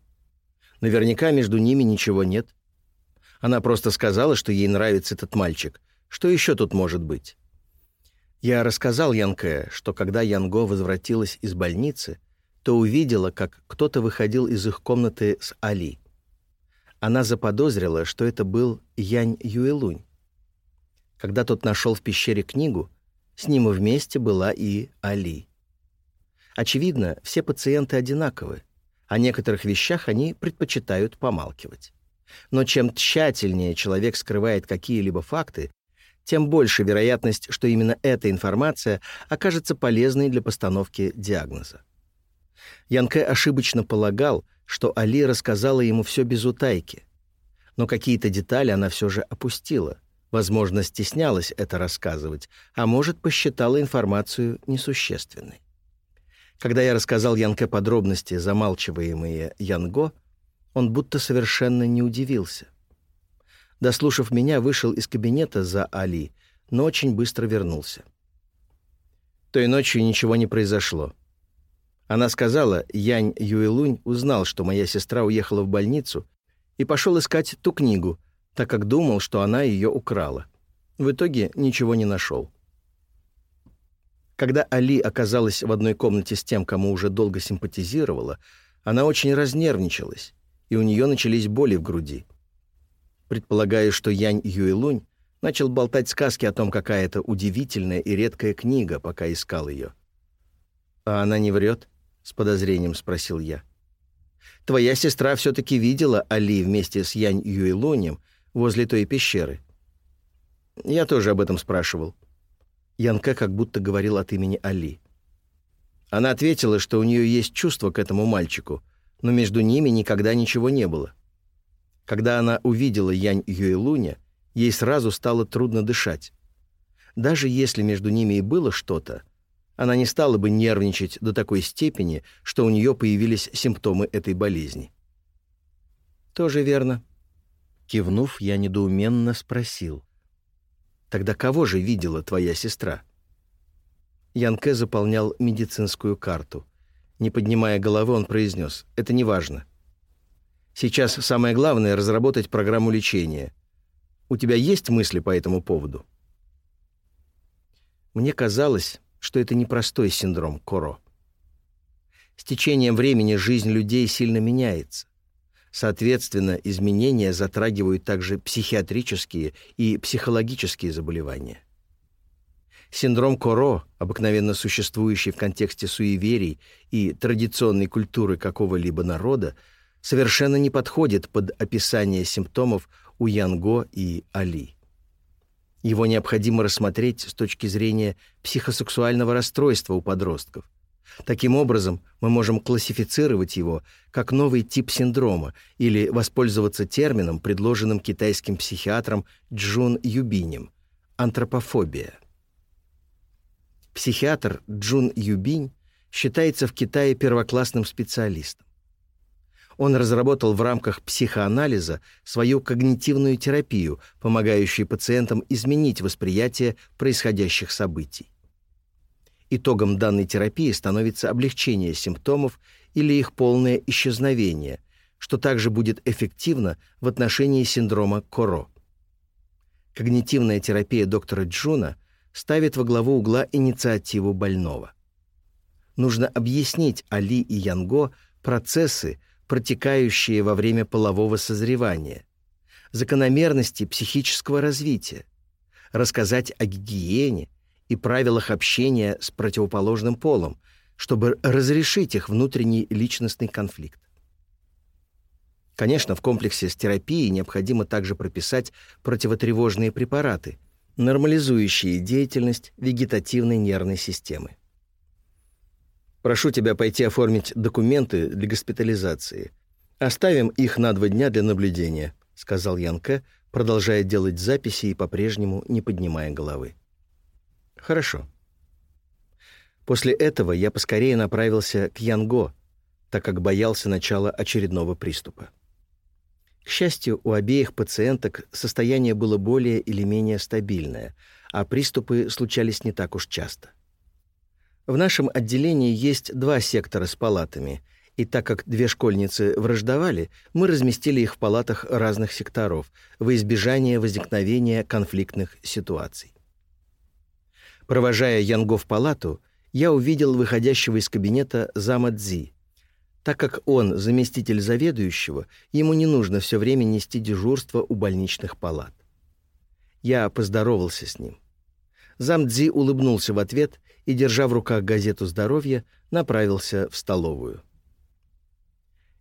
Наверняка между ними ничего нет. Она просто сказала, что ей нравится этот мальчик. Что еще тут может быть?» Я рассказал Янке, что когда Янго возвратилась из больницы, то увидела, как кто-то выходил из их комнаты с Али. Она заподозрила, что это был Янь Юэлунь. Когда тот нашел в пещере книгу, с ним вместе была и Али. Очевидно, все пациенты одинаковы. О некоторых вещах они предпочитают помалкивать. Но чем тщательнее человек скрывает какие-либо факты, тем больше вероятность, что именно эта информация окажется полезной для постановки диагноза. Янке ошибочно полагал, что Али рассказала ему все без утайки. Но какие-то детали она все же опустила. Возможно, стеснялась это рассказывать, а может, посчитала информацию несущественной. Когда я рассказал Янке подробности, замалчиваемые Янго, он будто совершенно не удивился. Дослушав меня, вышел из кабинета за Али, но очень быстро вернулся. Той ночью ничего не произошло. Она сказала, Янь Юэлунь узнал, что моя сестра уехала в больницу, и пошел искать ту книгу, так как думал, что она ее украла. В итоге ничего не нашел. Когда Али оказалась в одной комнате с тем, кому уже долго симпатизировала, она очень разнервничалась, и у нее начались боли в груди. Предполагаю, что Янь Юэлунь начал болтать сказки о том, какая это удивительная и редкая книга, пока искал ее. «А она не врет?» — с подозрением спросил я. «Твоя сестра все-таки видела Али вместе с Янь Юэлунем возле той пещеры». «Я тоже об этом спрашивал». Янка как будто говорил от имени Али. Она ответила, что у нее есть чувство к этому мальчику, но между ними никогда ничего не было. Когда она увидела Янь Юэлуня, ей сразу стало трудно дышать. Даже если между ними и было что-то, она не стала бы нервничать до такой степени, что у нее появились симптомы этой болезни. «Тоже верно». Кивнув, я недоуменно спросил. «Тогда кого же видела твоя сестра?» Янке заполнял медицинскую карту. Не поднимая головы, он произнес, «Это не важно. Сейчас самое главное — разработать программу лечения. У тебя есть мысли по этому поводу? Мне казалось, что это непростой синдром Коро. С течением времени жизнь людей сильно меняется. Соответственно, изменения затрагивают также психиатрические и психологические заболевания. Синдром Коро, обыкновенно существующий в контексте суеверий и традиционной культуры какого-либо народа, совершенно не подходит под описание симптомов у Янго и Али. Его необходимо рассмотреть с точки зрения психосексуального расстройства у подростков. Таким образом, мы можем классифицировать его как новый тип синдрома или воспользоваться термином, предложенным китайским психиатром Джун Юбинем – антропофобия. Психиатр Джун Юбинь считается в Китае первоклассным специалистом он разработал в рамках психоанализа свою когнитивную терапию, помогающую пациентам изменить восприятие происходящих событий. Итогом данной терапии становится облегчение симптомов или их полное исчезновение, что также будет эффективно в отношении синдрома Коро. Когнитивная терапия доктора Джуна ставит во главу угла инициативу больного. Нужно объяснить Али и Янго процессы, протекающие во время полового созревания, закономерности психического развития, рассказать о гигиене и правилах общения с противоположным полом, чтобы разрешить их внутренний личностный конфликт. Конечно, в комплексе с терапией необходимо также прописать противотревожные препараты, нормализующие деятельность вегетативной нервной системы. Прошу тебя пойти оформить документы для госпитализации. Оставим их на два дня для наблюдения», — сказал Янке, продолжая делать записи и по-прежнему не поднимая головы. «Хорошо». После этого я поскорее направился к Янго, так как боялся начала очередного приступа. К счастью, у обеих пациенток состояние было более или менее стабильное, а приступы случались не так уж часто. В нашем отделении есть два сектора с палатами, и так как две школьницы враждовали, мы разместили их в палатах разных секторов во избежание возникновения конфликтных ситуаций. Провожая Янго в палату, я увидел выходящего из кабинета зама Цзи. Так как он заместитель заведующего, ему не нужно все время нести дежурство у больничных палат. Я поздоровался с ним. Зам Цзи улыбнулся в ответ и, держа в руках газету «Здоровье», направился в столовую.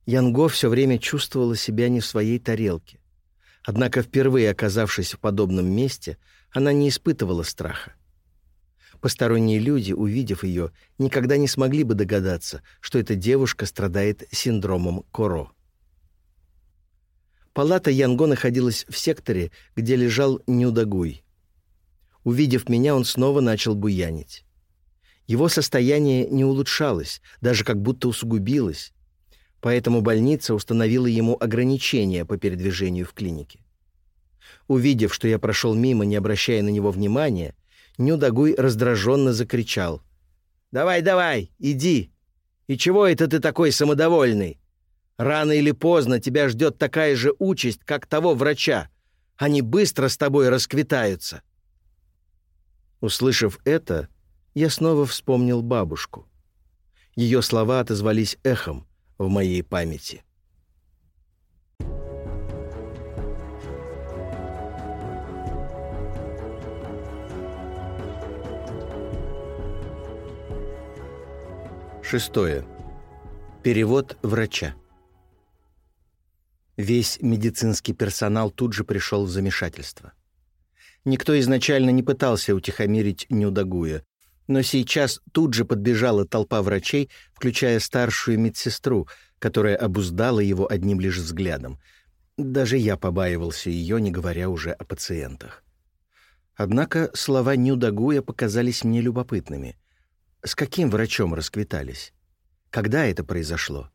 Янго все время чувствовала себя не в своей тарелке. Однако, впервые оказавшись в подобном месте, она не испытывала страха. Посторонние люди, увидев ее, никогда не смогли бы догадаться, что эта девушка страдает синдромом Коро. Палата Янго находилась в секторе, где лежал Нюдагуй. Увидев меня, он снова начал буянить. Его состояние не улучшалось, даже как будто усугубилось, поэтому больница установила ему ограничения по передвижению в клинике. Увидев, что я прошел мимо, не обращая на него внимания, Нюдагуй раздраженно закричал. «Давай, давай, иди! И чего это ты такой самодовольный? Рано или поздно тебя ждет такая же участь, как того врача. Они быстро с тобой расквитаются». Услышав это, я снова вспомнил бабушку. Ее слова отозвались эхом в моей памяти. Шестое. Перевод врача. Весь медицинский персонал тут же пришел в замешательство. Никто изначально не пытался утихомирить Нюдагуя, но сейчас тут же подбежала толпа врачей, включая старшую медсестру, которая обуздала его одним лишь взглядом. Даже я побаивался ее, не говоря уже о пациентах. Однако слова Нюдагуя показались мне любопытными. С каким врачом расквитались? Когда это произошло?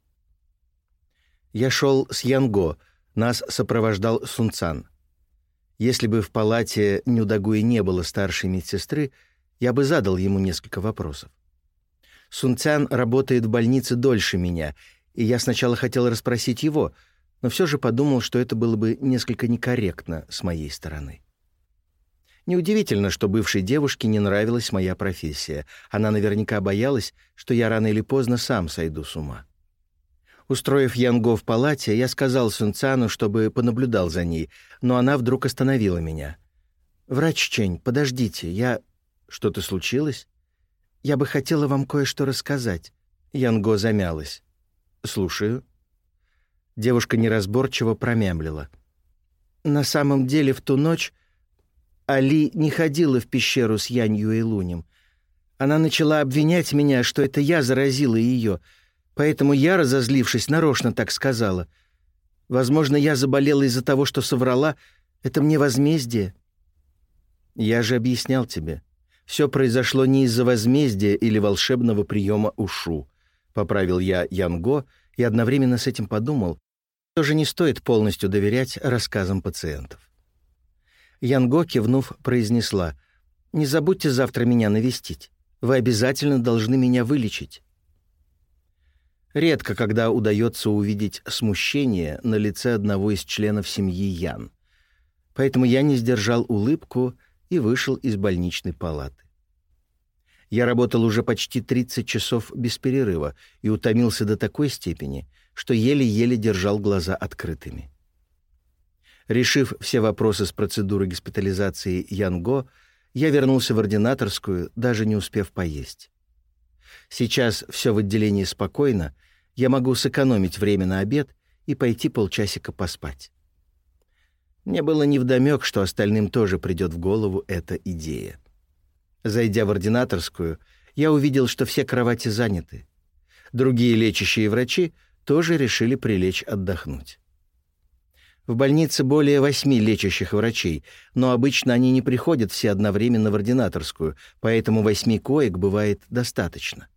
Я шел с Янго, нас сопровождал Сунцан. Если бы в палате Нюдагуя не было старшей медсестры, я бы задал ему несколько вопросов. Сунцян работает в больнице дольше меня, и я сначала хотел расспросить его, но все же подумал, что это было бы несколько некорректно с моей стороны. Неудивительно, что бывшей девушке не нравилась моя профессия. Она наверняка боялась, что я рано или поздно сам сойду с ума. Устроив Янго в палате, я сказал Сунцану, чтобы понаблюдал за ней, но она вдруг остановила меня. «Врач Чень, подождите, я что-то случилось? Я бы хотела вам кое-что рассказать. Янго замялась. Слушаю. Девушка неразборчиво промямлила. На самом деле в ту ночь Али не ходила в пещеру с Янью и Лунем. Она начала обвинять меня, что это я заразила ее, поэтому я, разозлившись, нарочно так сказала. Возможно, я заболела из-за того, что соврала. Это мне возмездие. Я же объяснял тебе. Все произошло не из-за возмездия или волшебного приема ушу. Поправил я Янго и одновременно с этим подумал, что же не стоит полностью доверять рассказам пациентов. Янго, кивнув, произнесла, «Не забудьте завтра меня навестить. Вы обязательно должны меня вылечить». Редко, когда удается увидеть смущение на лице одного из членов семьи Ян. Поэтому я не сдержал улыбку и вышел из больничной палаты. Я работал уже почти 30 часов без перерыва и утомился до такой степени, что еле-еле держал глаза открытыми. Решив все вопросы с процедурой госпитализации Янго, я вернулся в ординаторскую, даже не успев поесть. Сейчас все в отделении спокойно, я могу сэкономить время на обед и пойти полчасика поспать. Мне было невдомек, что остальным тоже придет в голову эта идея. Зайдя в ординаторскую, я увидел, что все кровати заняты. Другие лечащие врачи тоже решили прилечь отдохнуть. В больнице более восьми лечащих врачей, но обычно они не приходят все одновременно в ординаторскую, поэтому восьми коек бывает достаточно.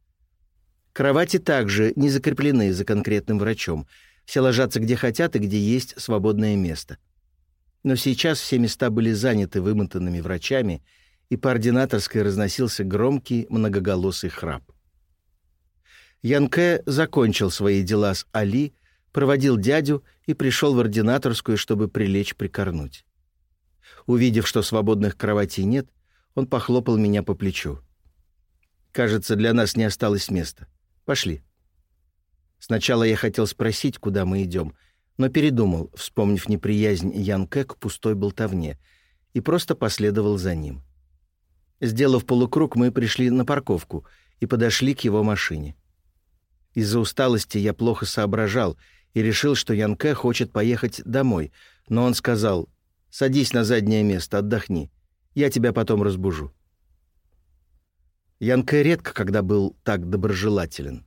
Кровати также не закреплены за конкретным врачом. Все ложатся где хотят и где есть свободное место. Но сейчас все места были заняты вымотанными врачами, и по ординаторской разносился громкий многоголосый храп. Янке закончил свои дела с Али, проводил дядю и пришел в ординаторскую, чтобы прилечь прикорнуть. Увидев, что свободных кроватей нет, он похлопал меня по плечу. «Кажется, для нас не осталось места. Пошли». Сначала я хотел спросить, куда мы идем, но передумал, вспомнив неприязнь Янке к пустой болтовне, и просто последовал за ним. Сделав полукруг, мы пришли на парковку и подошли к его машине. Из-за усталости я плохо соображал и решил, что Янке хочет поехать домой, но он сказал «Садись на заднее место, отдохни. Я тебя потом разбужу». Янке редко когда был так доброжелателен,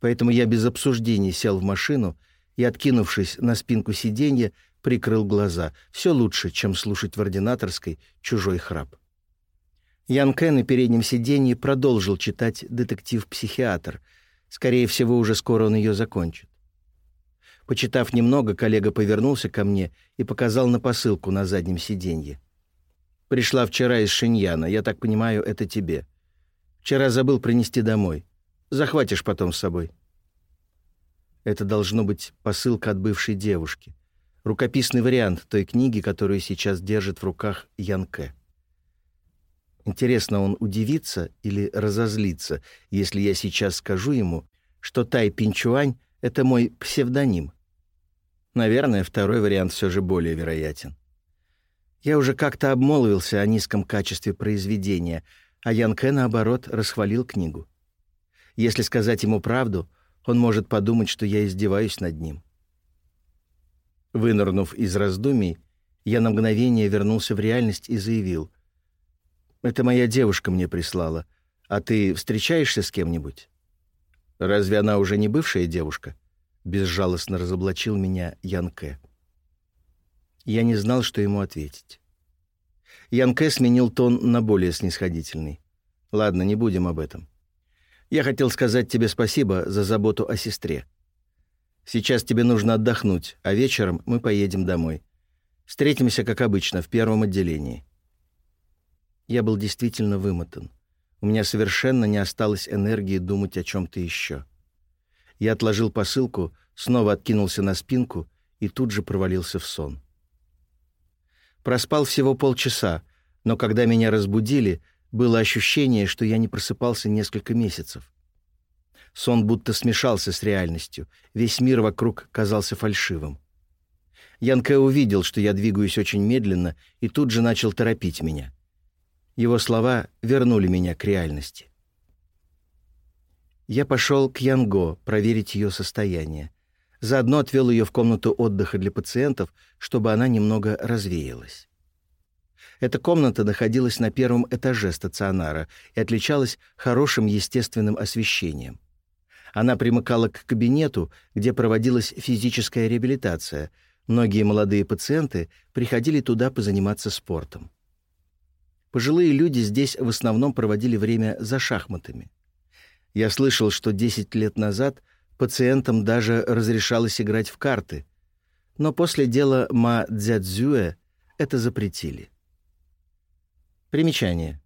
поэтому я без обсуждений сел в машину и, откинувшись на спинку сиденья, прикрыл глаза. Все лучше, чем слушать в ординаторской чужой храп. Ян Кен на переднем сиденье продолжил читать «Детектив-психиатр». Скорее всего, уже скоро он ее закончит. Почитав немного, коллега повернулся ко мне и показал на посылку на заднем сиденье. «Пришла вчера из Шиньяна. Я так понимаю, это тебе. Вчера забыл принести домой. Захватишь потом с собой». Это должно быть посылка от бывшей девушки. Рукописный вариант той книги, которую сейчас держит в руках Янке. Интересно, он удивится или разозлится, если я сейчас скажу ему, что Тай Пинчуань — это мой псевдоним? Наверное, второй вариант все же более вероятен. Я уже как-то обмолвился о низком качестве произведения, а Ян Кэ, наоборот, расхвалил книгу. Если сказать ему правду, он может подумать, что я издеваюсь над ним. Вынырнув из раздумий, я на мгновение вернулся в реальность и заявил — это моя девушка мне прислала. А ты встречаешься с кем-нибудь? Разве она уже не бывшая девушка? Безжалостно разоблачил меня Янке. Я не знал, что ему ответить. Янке сменил тон на более снисходительный. Ладно, не будем об этом. Я хотел сказать тебе спасибо за заботу о сестре. Сейчас тебе нужно отдохнуть, а вечером мы поедем домой. Встретимся, как обычно, в первом отделении. Я был действительно вымотан. У меня совершенно не осталось энергии думать о чем-то еще. Я отложил посылку, снова откинулся на спинку и тут же провалился в сон. Проспал всего полчаса, но когда меня разбудили, было ощущение, что я не просыпался несколько месяцев. Сон будто смешался с реальностью, весь мир вокруг казался фальшивым. Янке увидел, что я двигаюсь очень медленно, и тут же начал торопить меня — его слова вернули меня к реальности. Я пошел к Янго проверить ее состояние. Заодно отвел ее в комнату отдыха для пациентов, чтобы она немного развеялась. Эта комната находилась на первом этаже стационара и отличалась хорошим естественным освещением. Она примыкала к кабинету, где проводилась физическая реабилитация. Многие молодые пациенты приходили туда позаниматься спортом. Пожилые люди здесь в основном проводили время за шахматами. Я слышал, что 10 лет назад пациентам даже разрешалось играть в карты, но после дела Ма Цзядзюэ это запретили. Примечание.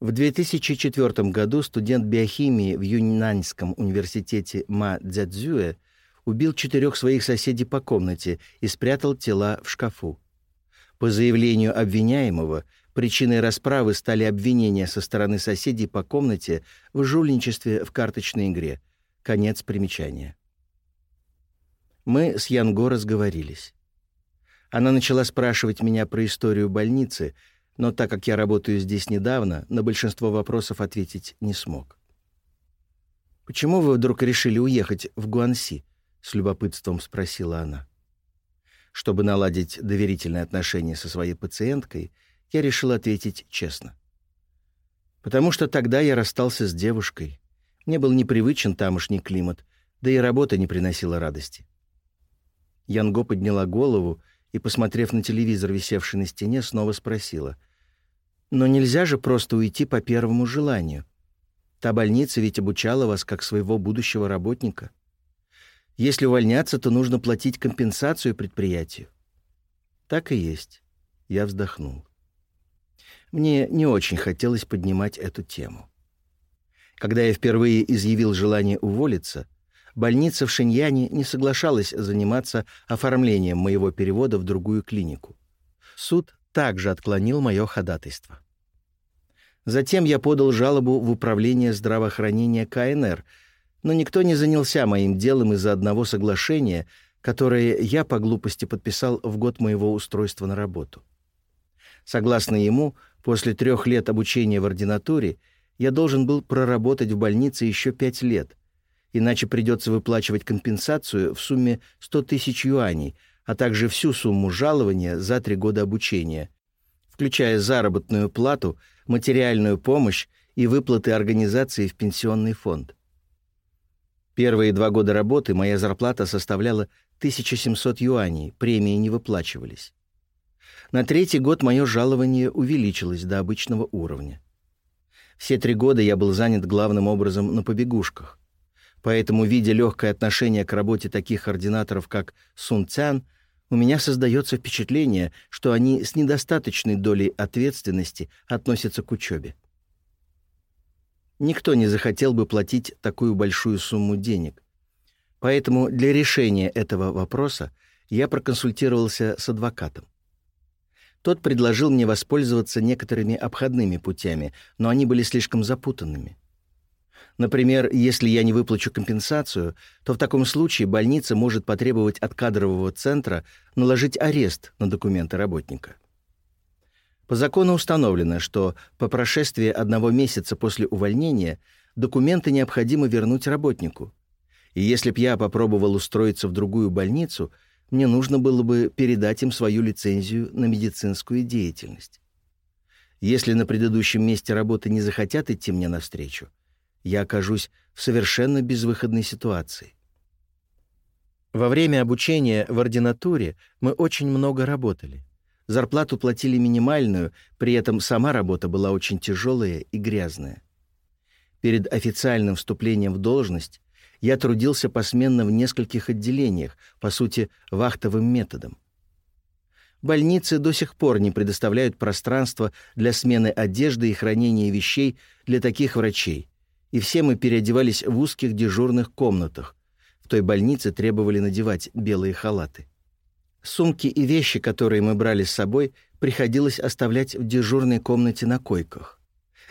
В 2004 году студент биохимии в Юньнаньском университете Ма Цзядзюэ убил четырех своих соседей по комнате и спрятал тела в шкафу. По заявлению обвиняемого, причиной расправы стали обвинения со стороны соседей по комнате в жульничестве в карточной игре. Конец примечания. Мы с Янго разговорились. Она начала спрашивать меня про историю больницы — но так как я работаю здесь недавно, на большинство вопросов ответить не смог. «Почему вы вдруг решили уехать в Гуанси?» — с любопытством спросила она. Чтобы наладить доверительные отношения со своей пациенткой, я решил ответить честно. Потому что тогда я расстался с девушкой. Мне был непривычен тамошний климат, да и работа не приносила радости. Янго подняла голову и, посмотрев на телевизор, висевший на стене, снова спросила. «Но нельзя же просто уйти по первому желанию. Та больница ведь обучала вас как своего будущего работника. Если увольняться, то нужно платить компенсацию предприятию». «Так и есть». Я вздохнул. Мне не очень хотелось поднимать эту тему. Когда я впервые изъявил желание уволиться, больница в Шиньяне не соглашалась заниматься оформлением моего перевода в другую клинику. Суд также отклонил мое ходатайство. Затем я подал жалобу в Управление здравоохранения КНР, но никто не занялся моим делом из-за одного соглашения, которое я по глупости подписал в год моего устройства на работу. Согласно ему, после трех лет обучения в ординатуре я должен был проработать в больнице еще пять лет — иначе придется выплачивать компенсацию в сумме 100 тысяч юаней, а также всю сумму жалования за три года обучения, включая заработную плату, материальную помощь и выплаты организации в пенсионный фонд. Первые два года работы моя зарплата составляла 1700 юаней, премии не выплачивались. На третий год мое жалование увеличилось до обычного уровня. Все три года я был занят главным образом на побегушках. Поэтому, видя легкое отношение к работе таких ординаторов, как Сун Цян, у меня создается впечатление, что они с недостаточной долей ответственности относятся к учебе. Никто не захотел бы платить такую большую сумму денег. Поэтому для решения этого вопроса я проконсультировался с адвокатом. Тот предложил мне воспользоваться некоторыми обходными путями, но они были слишком запутанными. Например, если я не выплачу компенсацию, то в таком случае больница может потребовать от кадрового центра наложить арест на документы работника. По закону установлено, что по прошествии одного месяца после увольнения документы необходимо вернуть работнику. И если б я попробовал устроиться в другую больницу, мне нужно было бы передать им свою лицензию на медицинскую деятельность. Если на предыдущем месте работы не захотят идти мне навстречу, я окажусь в совершенно безвыходной ситуации. Во время обучения в ординатуре мы очень много работали. Зарплату платили минимальную, при этом сама работа была очень тяжелая и грязная. Перед официальным вступлением в должность я трудился посменно в нескольких отделениях, по сути, вахтовым методом. Больницы до сих пор не предоставляют пространства для смены одежды и хранения вещей для таких врачей, и все мы переодевались в узких дежурных комнатах. В той больнице требовали надевать белые халаты. Сумки и вещи, которые мы брали с собой, приходилось оставлять в дежурной комнате на койках.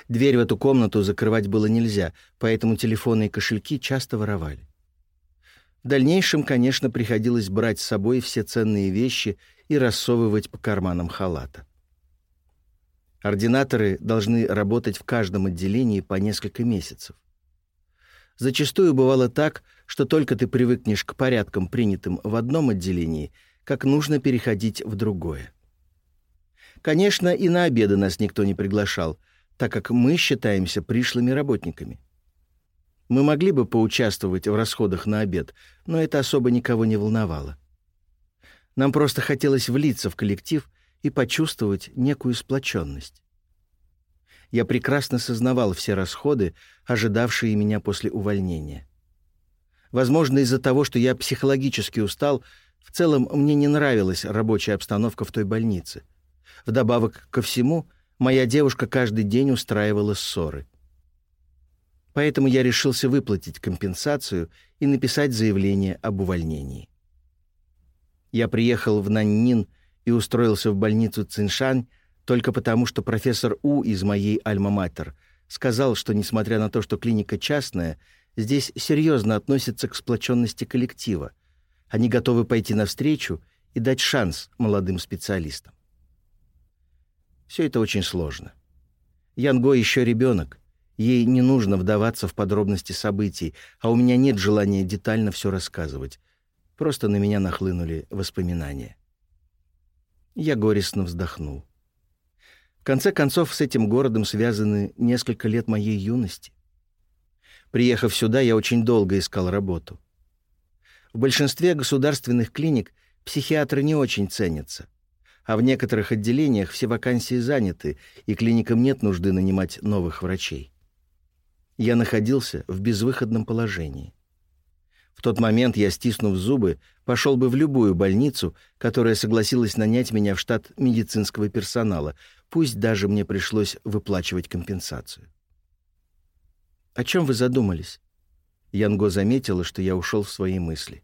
Дверь в эту комнату закрывать было нельзя, поэтому телефоны и кошельки часто воровали. В дальнейшем, конечно, приходилось брать с собой все ценные вещи и рассовывать по карманам халата. Ординаторы должны работать в каждом отделении по несколько месяцев. Зачастую бывало так, что только ты привыкнешь к порядкам, принятым в одном отделении, как нужно переходить в другое. Конечно, и на обеды нас никто не приглашал, так как мы считаемся пришлыми работниками. Мы могли бы поучаствовать в расходах на обед, но это особо никого не волновало. Нам просто хотелось влиться в коллектив — и почувствовать некую сплоченность. Я прекрасно сознавал все расходы, ожидавшие меня после увольнения. Возможно, из-за того, что я психологически устал, в целом мне не нравилась рабочая обстановка в той больнице. Вдобавок ко всему, моя девушка каждый день устраивала ссоры. Поэтому я решился выплатить компенсацию и написать заявление об увольнении. Я приехал в Наннин и устроился в больницу Циншань только потому, что профессор У из моей альма-матер сказал, что, несмотря на то, что клиника частная, здесь серьезно относятся к сплоченности коллектива. Они готовы пойти навстречу и дать шанс молодым специалистам. Все это очень сложно. Янго еще ребенок. Ей не нужно вдаваться в подробности событий, а у меня нет желания детально все рассказывать. Просто на меня нахлынули воспоминания. Я горестно вздохнул. В конце концов, с этим городом связаны несколько лет моей юности. Приехав сюда, я очень долго искал работу. В большинстве государственных клиник психиатры не очень ценятся, а в некоторых отделениях все вакансии заняты, и клиникам нет нужды нанимать новых врачей. Я находился в безвыходном положении. В тот момент я, стиснув зубы, пошел бы в любую больницу, которая согласилась нанять меня в штат медицинского персонала, пусть даже мне пришлось выплачивать компенсацию. «О чем вы задумались?» Янго заметила, что я ушел в свои мысли.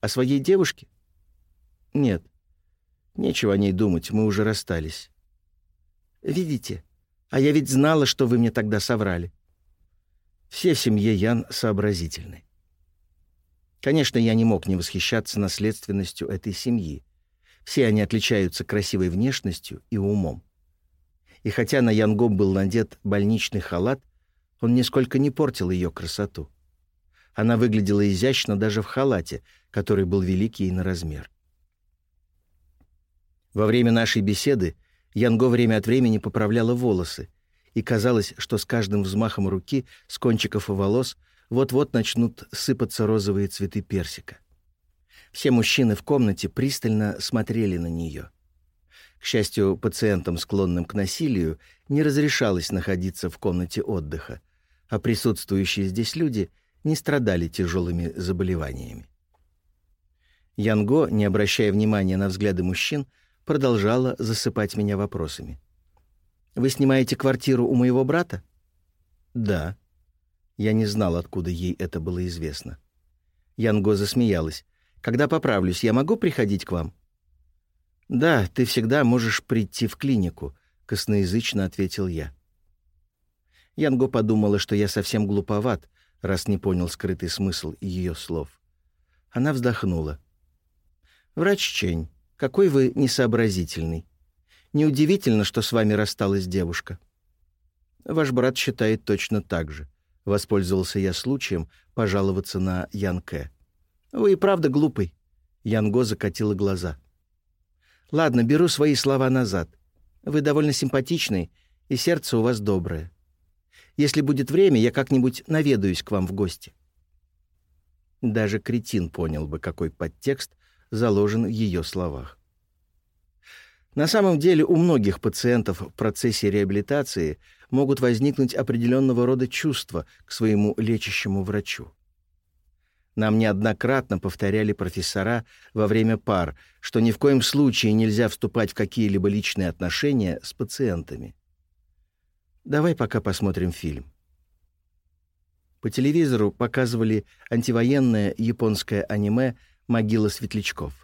«О своей девушке?» «Нет. Нечего о ней думать, мы уже расстались». «Видите? А я ведь знала, что вы мне тогда соврали». Все в семье Ян сообразительны. Конечно, я не мог не восхищаться наследственностью этой семьи. Все они отличаются красивой внешностью и умом. И хотя на Янго был надет больничный халат, он нисколько не портил ее красоту. Она выглядела изящно даже в халате, который был великий на размер. Во время нашей беседы Янго время от времени поправляла волосы, и казалось, что с каждым взмахом руки с кончиков волос – вот-вот начнут сыпаться розовые цветы персика. Все мужчины в комнате пристально смотрели на нее. К счастью, пациентам, склонным к насилию, не разрешалось находиться в комнате отдыха, а присутствующие здесь люди не страдали тяжелыми заболеваниями. Янго, не обращая внимания на взгляды мужчин, продолжала засыпать меня вопросами. «Вы снимаете квартиру у моего брата?» «Да», я не знал, откуда ей это было известно. Янго засмеялась. «Когда поправлюсь, я могу приходить к вам?» «Да, ты всегда можешь прийти в клинику», — косноязычно ответил я. Янго подумала, что я совсем глуповат, раз не понял скрытый смысл ее слов. Она вздохнула. «Врач Чень, какой вы несообразительный. Неудивительно, что с вами рассталась девушка. Ваш брат считает точно так же. Воспользовался я случаем пожаловаться на Янке. «Вы и правда глупый». Янго закатила глаза. «Ладно, беру свои слова назад. Вы довольно симпатичный, и сердце у вас доброе. Если будет время, я как-нибудь наведаюсь к вам в гости». Даже кретин понял бы, какой подтекст заложен в ее словах. На самом деле у многих пациентов в процессе реабилитации могут возникнуть определенного рода чувства к своему лечащему врачу. Нам неоднократно повторяли профессора во время пар, что ни в коем случае нельзя вступать в какие-либо личные отношения с пациентами. Давай пока посмотрим фильм. По телевизору показывали антивоенное японское аниме «Могила светлячков».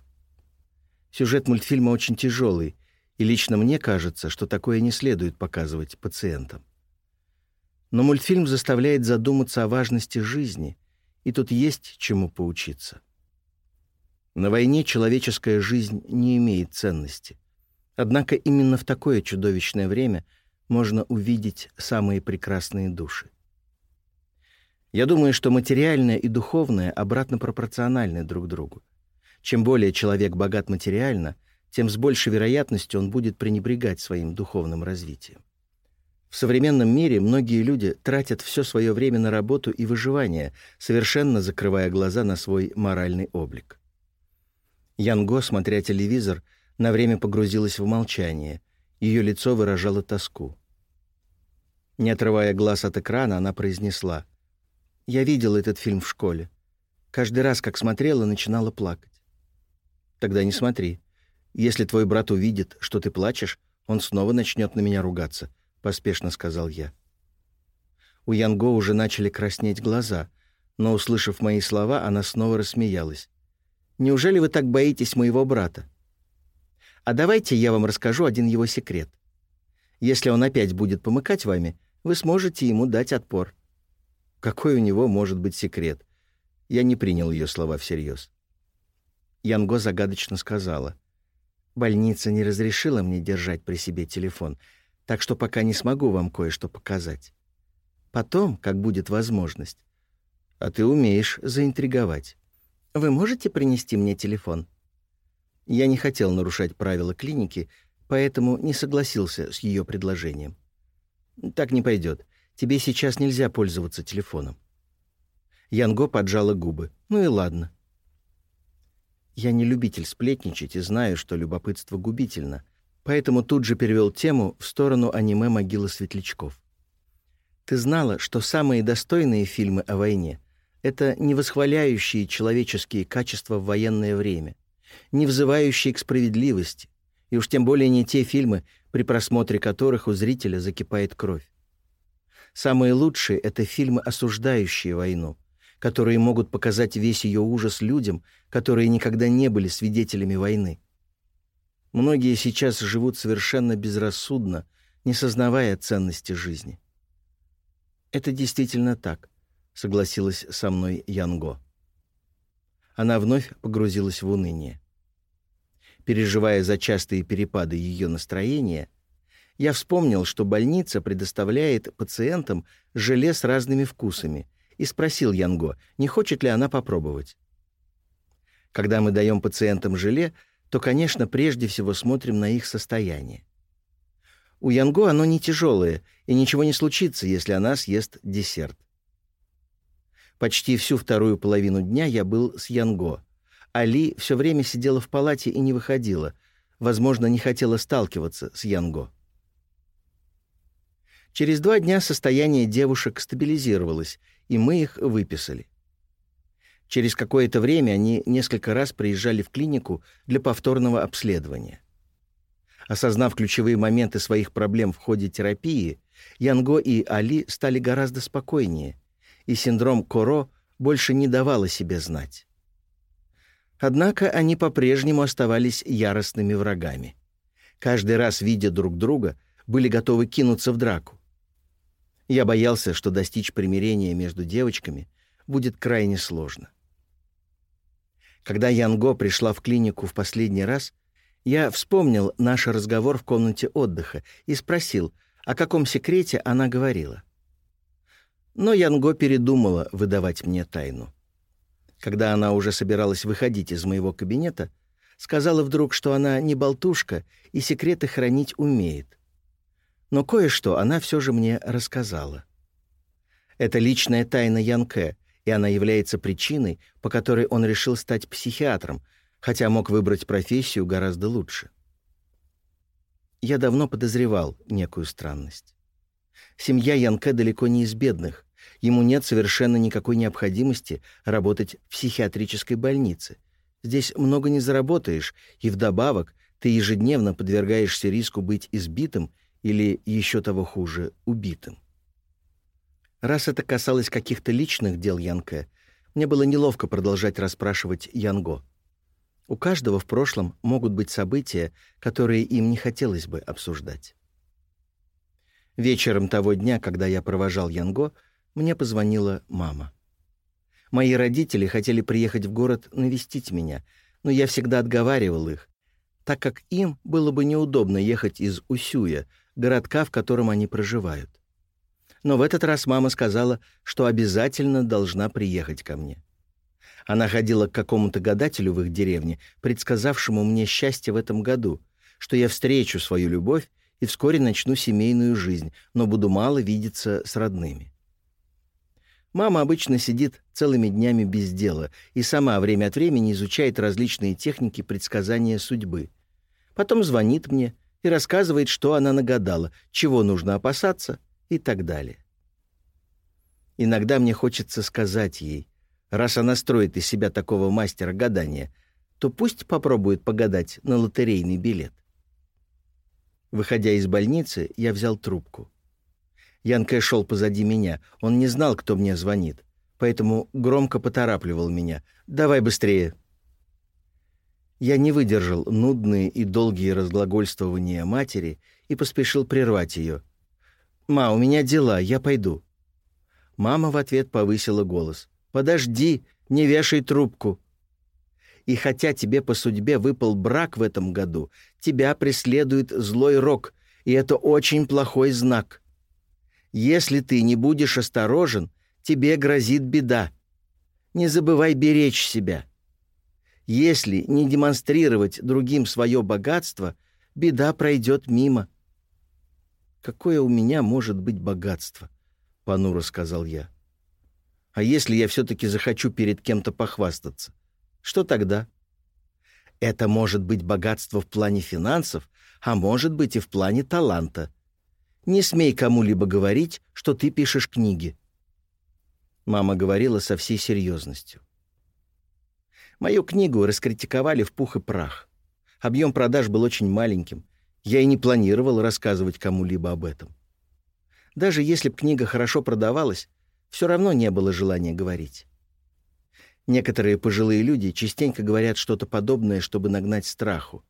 Сюжет мультфильма очень тяжелый, и лично мне кажется, что такое не следует показывать пациентам. Но мультфильм заставляет задуматься о важности жизни, и тут есть чему поучиться. На войне человеческая жизнь не имеет ценности. Однако именно в такое чудовищное время можно увидеть самые прекрасные души. Я думаю, что материальное и духовное обратно пропорциональны друг другу. Чем более человек богат материально, тем с большей вероятностью он будет пренебрегать своим духовным развитием. В современном мире многие люди тратят все свое время на работу и выживание, совершенно закрывая глаза на свой моральный облик. Янго, смотря телевизор, на время погрузилась в молчание. Ее лицо выражало тоску. Не отрывая глаз от экрана, она произнесла. «Я видела этот фильм в школе. Каждый раз, как смотрела, начинала плакать. Тогда не смотри. Если твой брат увидит, что ты плачешь, Он снова начнет на меня ругаться», — поспешно сказал я. У Янго уже начали краснеть глаза, но, услышав мои слова, она снова рассмеялась. «Неужели вы так боитесь моего брата? А давайте я вам расскажу один его секрет. Если он опять будет помыкать вами, вы сможете ему дать отпор». Какой у него может быть секрет? Я не принял ее слова всерьез. Янго загадочно сказала. «Больница не разрешила мне держать при себе телефон, так что пока не смогу вам кое-что показать. Потом, как будет возможность. А ты умеешь заинтриговать. Вы можете принести мне телефон?» Я не хотел нарушать правила клиники, поэтому не согласился с ее предложением. «Так не пойдет. Тебе сейчас нельзя пользоваться телефоном». Янго поджала губы. «Ну и ладно. Я не любитель сплетничать и знаю, что любопытство губительно, поэтому тут же перевел тему в сторону аниме «Могила светлячков». Ты знала, что самые достойные фильмы о войне — это не восхваляющие человеческие качества в военное время, не взывающие к справедливости, и уж тем более не те фильмы, при просмотре которых у зрителя закипает кровь. Самые лучшие — это фильмы, осуждающие войну, которые могут показать весь ее ужас людям, которые никогда не были свидетелями войны. Многие сейчас живут совершенно безрассудно, не сознавая ценности жизни. «Это действительно так», — согласилась со мной Янго. Она вновь погрузилась в уныние. Переживая за частые перепады ее настроения, я вспомнил, что больница предоставляет пациентам желе с разными вкусами — и спросил Янго, не хочет ли она попробовать. Когда мы даем пациентам желе, то, конечно, прежде всего смотрим на их состояние. У Янго оно не тяжелое, и ничего не случится, если она съест десерт. Почти всю вторую половину дня я был с Янго. Али все время сидела в палате и не выходила. Возможно, не хотела сталкиваться с Янго. Через два дня состояние девушек стабилизировалось, и мы их выписали. Через какое-то время они несколько раз приезжали в клинику для повторного обследования. Осознав ключевые моменты своих проблем в ходе терапии, Янго и Али стали гораздо спокойнее, и синдром Коро больше не давал о себе знать. Однако они по-прежнему оставались яростными врагами. Каждый раз, видя друг друга, были готовы кинуться в драку. Я боялся, что достичь примирения между девочками будет крайне сложно. Когда Янго пришла в клинику в последний раз, я вспомнил наш разговор в комнате отдыха и спросил, о каком секрете она говорила. Но Янго передумала выдавать мне тайну. Когда она уже собиралась выходить из моего кабинета, сказала вдруг, что она не болтушка и секреты хранить умеет но кое-что она все же мне рассказала. Это личная тайна Янке, и она является причиной, по которой он решил стать психиатром, хотя мог выбрать профессию гораздо лучше. Я давно подозревал некую странность. Семья Янке далеко не из бедных, ему нет совершенно никакой необходимости работать в психиатрической больнице. Здесь много не заработаешь, и вдобавок ты ежедневно подвергаешься риску быть избитым или, еще того хуже, убитым. Раз это касалось каких-то личных дел Янке, мне было неловко продолжать расспрашивать Янго. У каждого в прошлом могут быть события, которые им не хотелось бы обсуждать. Вечером того дня, когда я провожал Янго, мне позвонила мама. Мои родители хотели приехать в город навестить меня, но я всегда отговаривал их, так как им было бы неудобно ехать из Усюя, городка, в котором они проживают. Но в этот раз мама сказала, что обязательно должна приехать ко мне. Она ходила к какому-то гадателю в их деревне, предсказавшему мне счастье в этом году, что я встречу свою любовь и вскоре начну семейную жизнь, но буду мало видеться с родными. Мама обычно сидит целыми днями без дела и сама время от времени изучает различные техники предсказания судьбы. Потом звонит мне — и рассказывает, что она нагадала, чего нужно опасаться и так далее. Иногда мне хочется сказать ей, раз она строит из себя такого мастера гадания, то пусть попробует погадать на лотерейный билет. Выходя из больницы, я взял трубку. Янке шел позади меня. Он не знал, кто мне звонит, поэтому громко поторапливал меня. «Давай быстрее!» Я не выдержал нудные и долгие разглагольствования матери и поспешил прервать ее. «Ма, у меня дела, я пойду». Мама в ответ повысила голос. «Подожди, не вешай трубку». И хотя тебе по судьбе выпал брак в этом году, тебя преследует злой рок, и это очень плохой знак. Если ты не будешь осторожен, тебе грозит беда. Не забывай беречь себя. Если не демонстрировать другим свое богатство, беда пройдет мимо. «Какое у меня может быть богатство?» — понуро сказал я. «А если я все-таки захочу перед кем-то похвастаться? Что тогда?» «Это может быть богатство в плане финансов, а может быть и в плане таланта. Не смей кому-либо говорить, что ты пишешь книги». Мама говорила со всей серьезностью. Мою книгу раскритиковали в пух и прах. Объем продаж был очень маленьким. Я и не планировал рассказывать кому-либо об этом. Даже если б книга хорошо продавалась, все равно не было желания говорить. Некоторые пожилые люди частенько говорят что-то подобное, чтобы нагнать страху.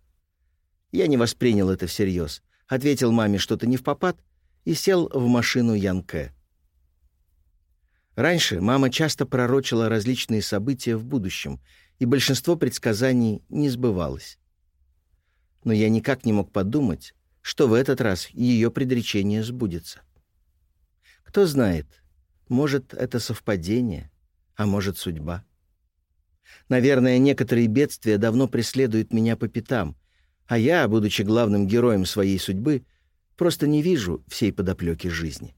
Я не воспринял это всерьез, ответил маме что-то не в попад и сел в машину Янке. Раньше мама часто пророчила различные события в будущем — и большинство предсказаний не сбывалось. Но я никак не мог подумать, что в этот раз ее предречение сбудется. Кто знает, может, это совпадение, а может, судьба. Наверное, некоторые бедствия давно преследуют меня по пятам, а я, будучи главным героем своей судьбы, просто не вижу всей подоплеки жизни.